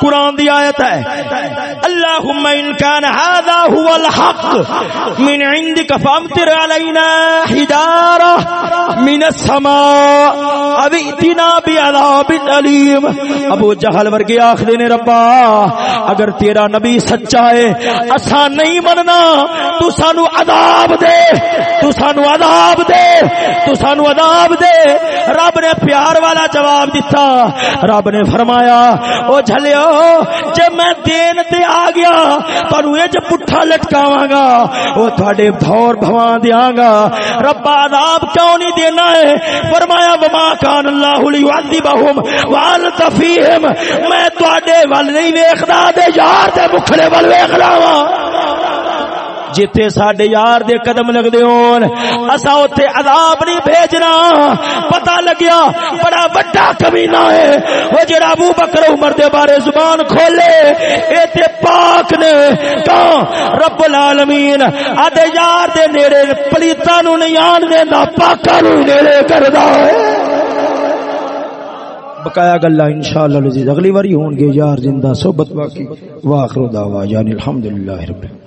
Speaker 1: قرآن دی آیت ہے۔ اللهم ان كان هذا هو الحق، من عندك فامطر علينا حجارة من السماء۔ اب اتنا بعذاب علیم ابو جہل ورگے آخدے نے، ربا، اگر تیرا نبی سچا ہے، اسا نہیں مننا، تو سانو عذاب دے، تو سانو عذاب دے، تو سانو سانو عذاب دے۔ رب نے پیار والا جواب دیتا رب نے فرمایا، او جھلیو، جے میں دین تے آ گیا تانوں اے ج پٹھا لٹکاواں گا، او تھاڈے دھور بھواں دیاں گا۔ رب عذاب کیوں نہیں دینا ہے؟ فرمایا، وما کان اللہ لیعذبہم وانت فیہم۔ میں تواڈے ول نہیں ویکھدا، دے یار دے مکھڑے ول ویکھدا وا جتے ساڈے یار دے قدم لگدے ہون اسا اوتھے عذاب نہیں بھیجنا۔ پتہ لگیا، بڑا بڑا کمینہ ہے۔ او جڑا ابو بکر عمر دے بارے زبان کھولے، اے تے پاک نے۔ کہاں رب العالمین اڈے یار دے نیڑے پلیتاں نو نہیں آن دیندا، پاکاں نو نیڑے کردا ہے۔ بقایا گلا انشاءاللہ العزیز اگلی واری ہون گے یار زندہ، صحبت باقی۔ واخر دعوا یعنی الحمدللہ رب العالمین۔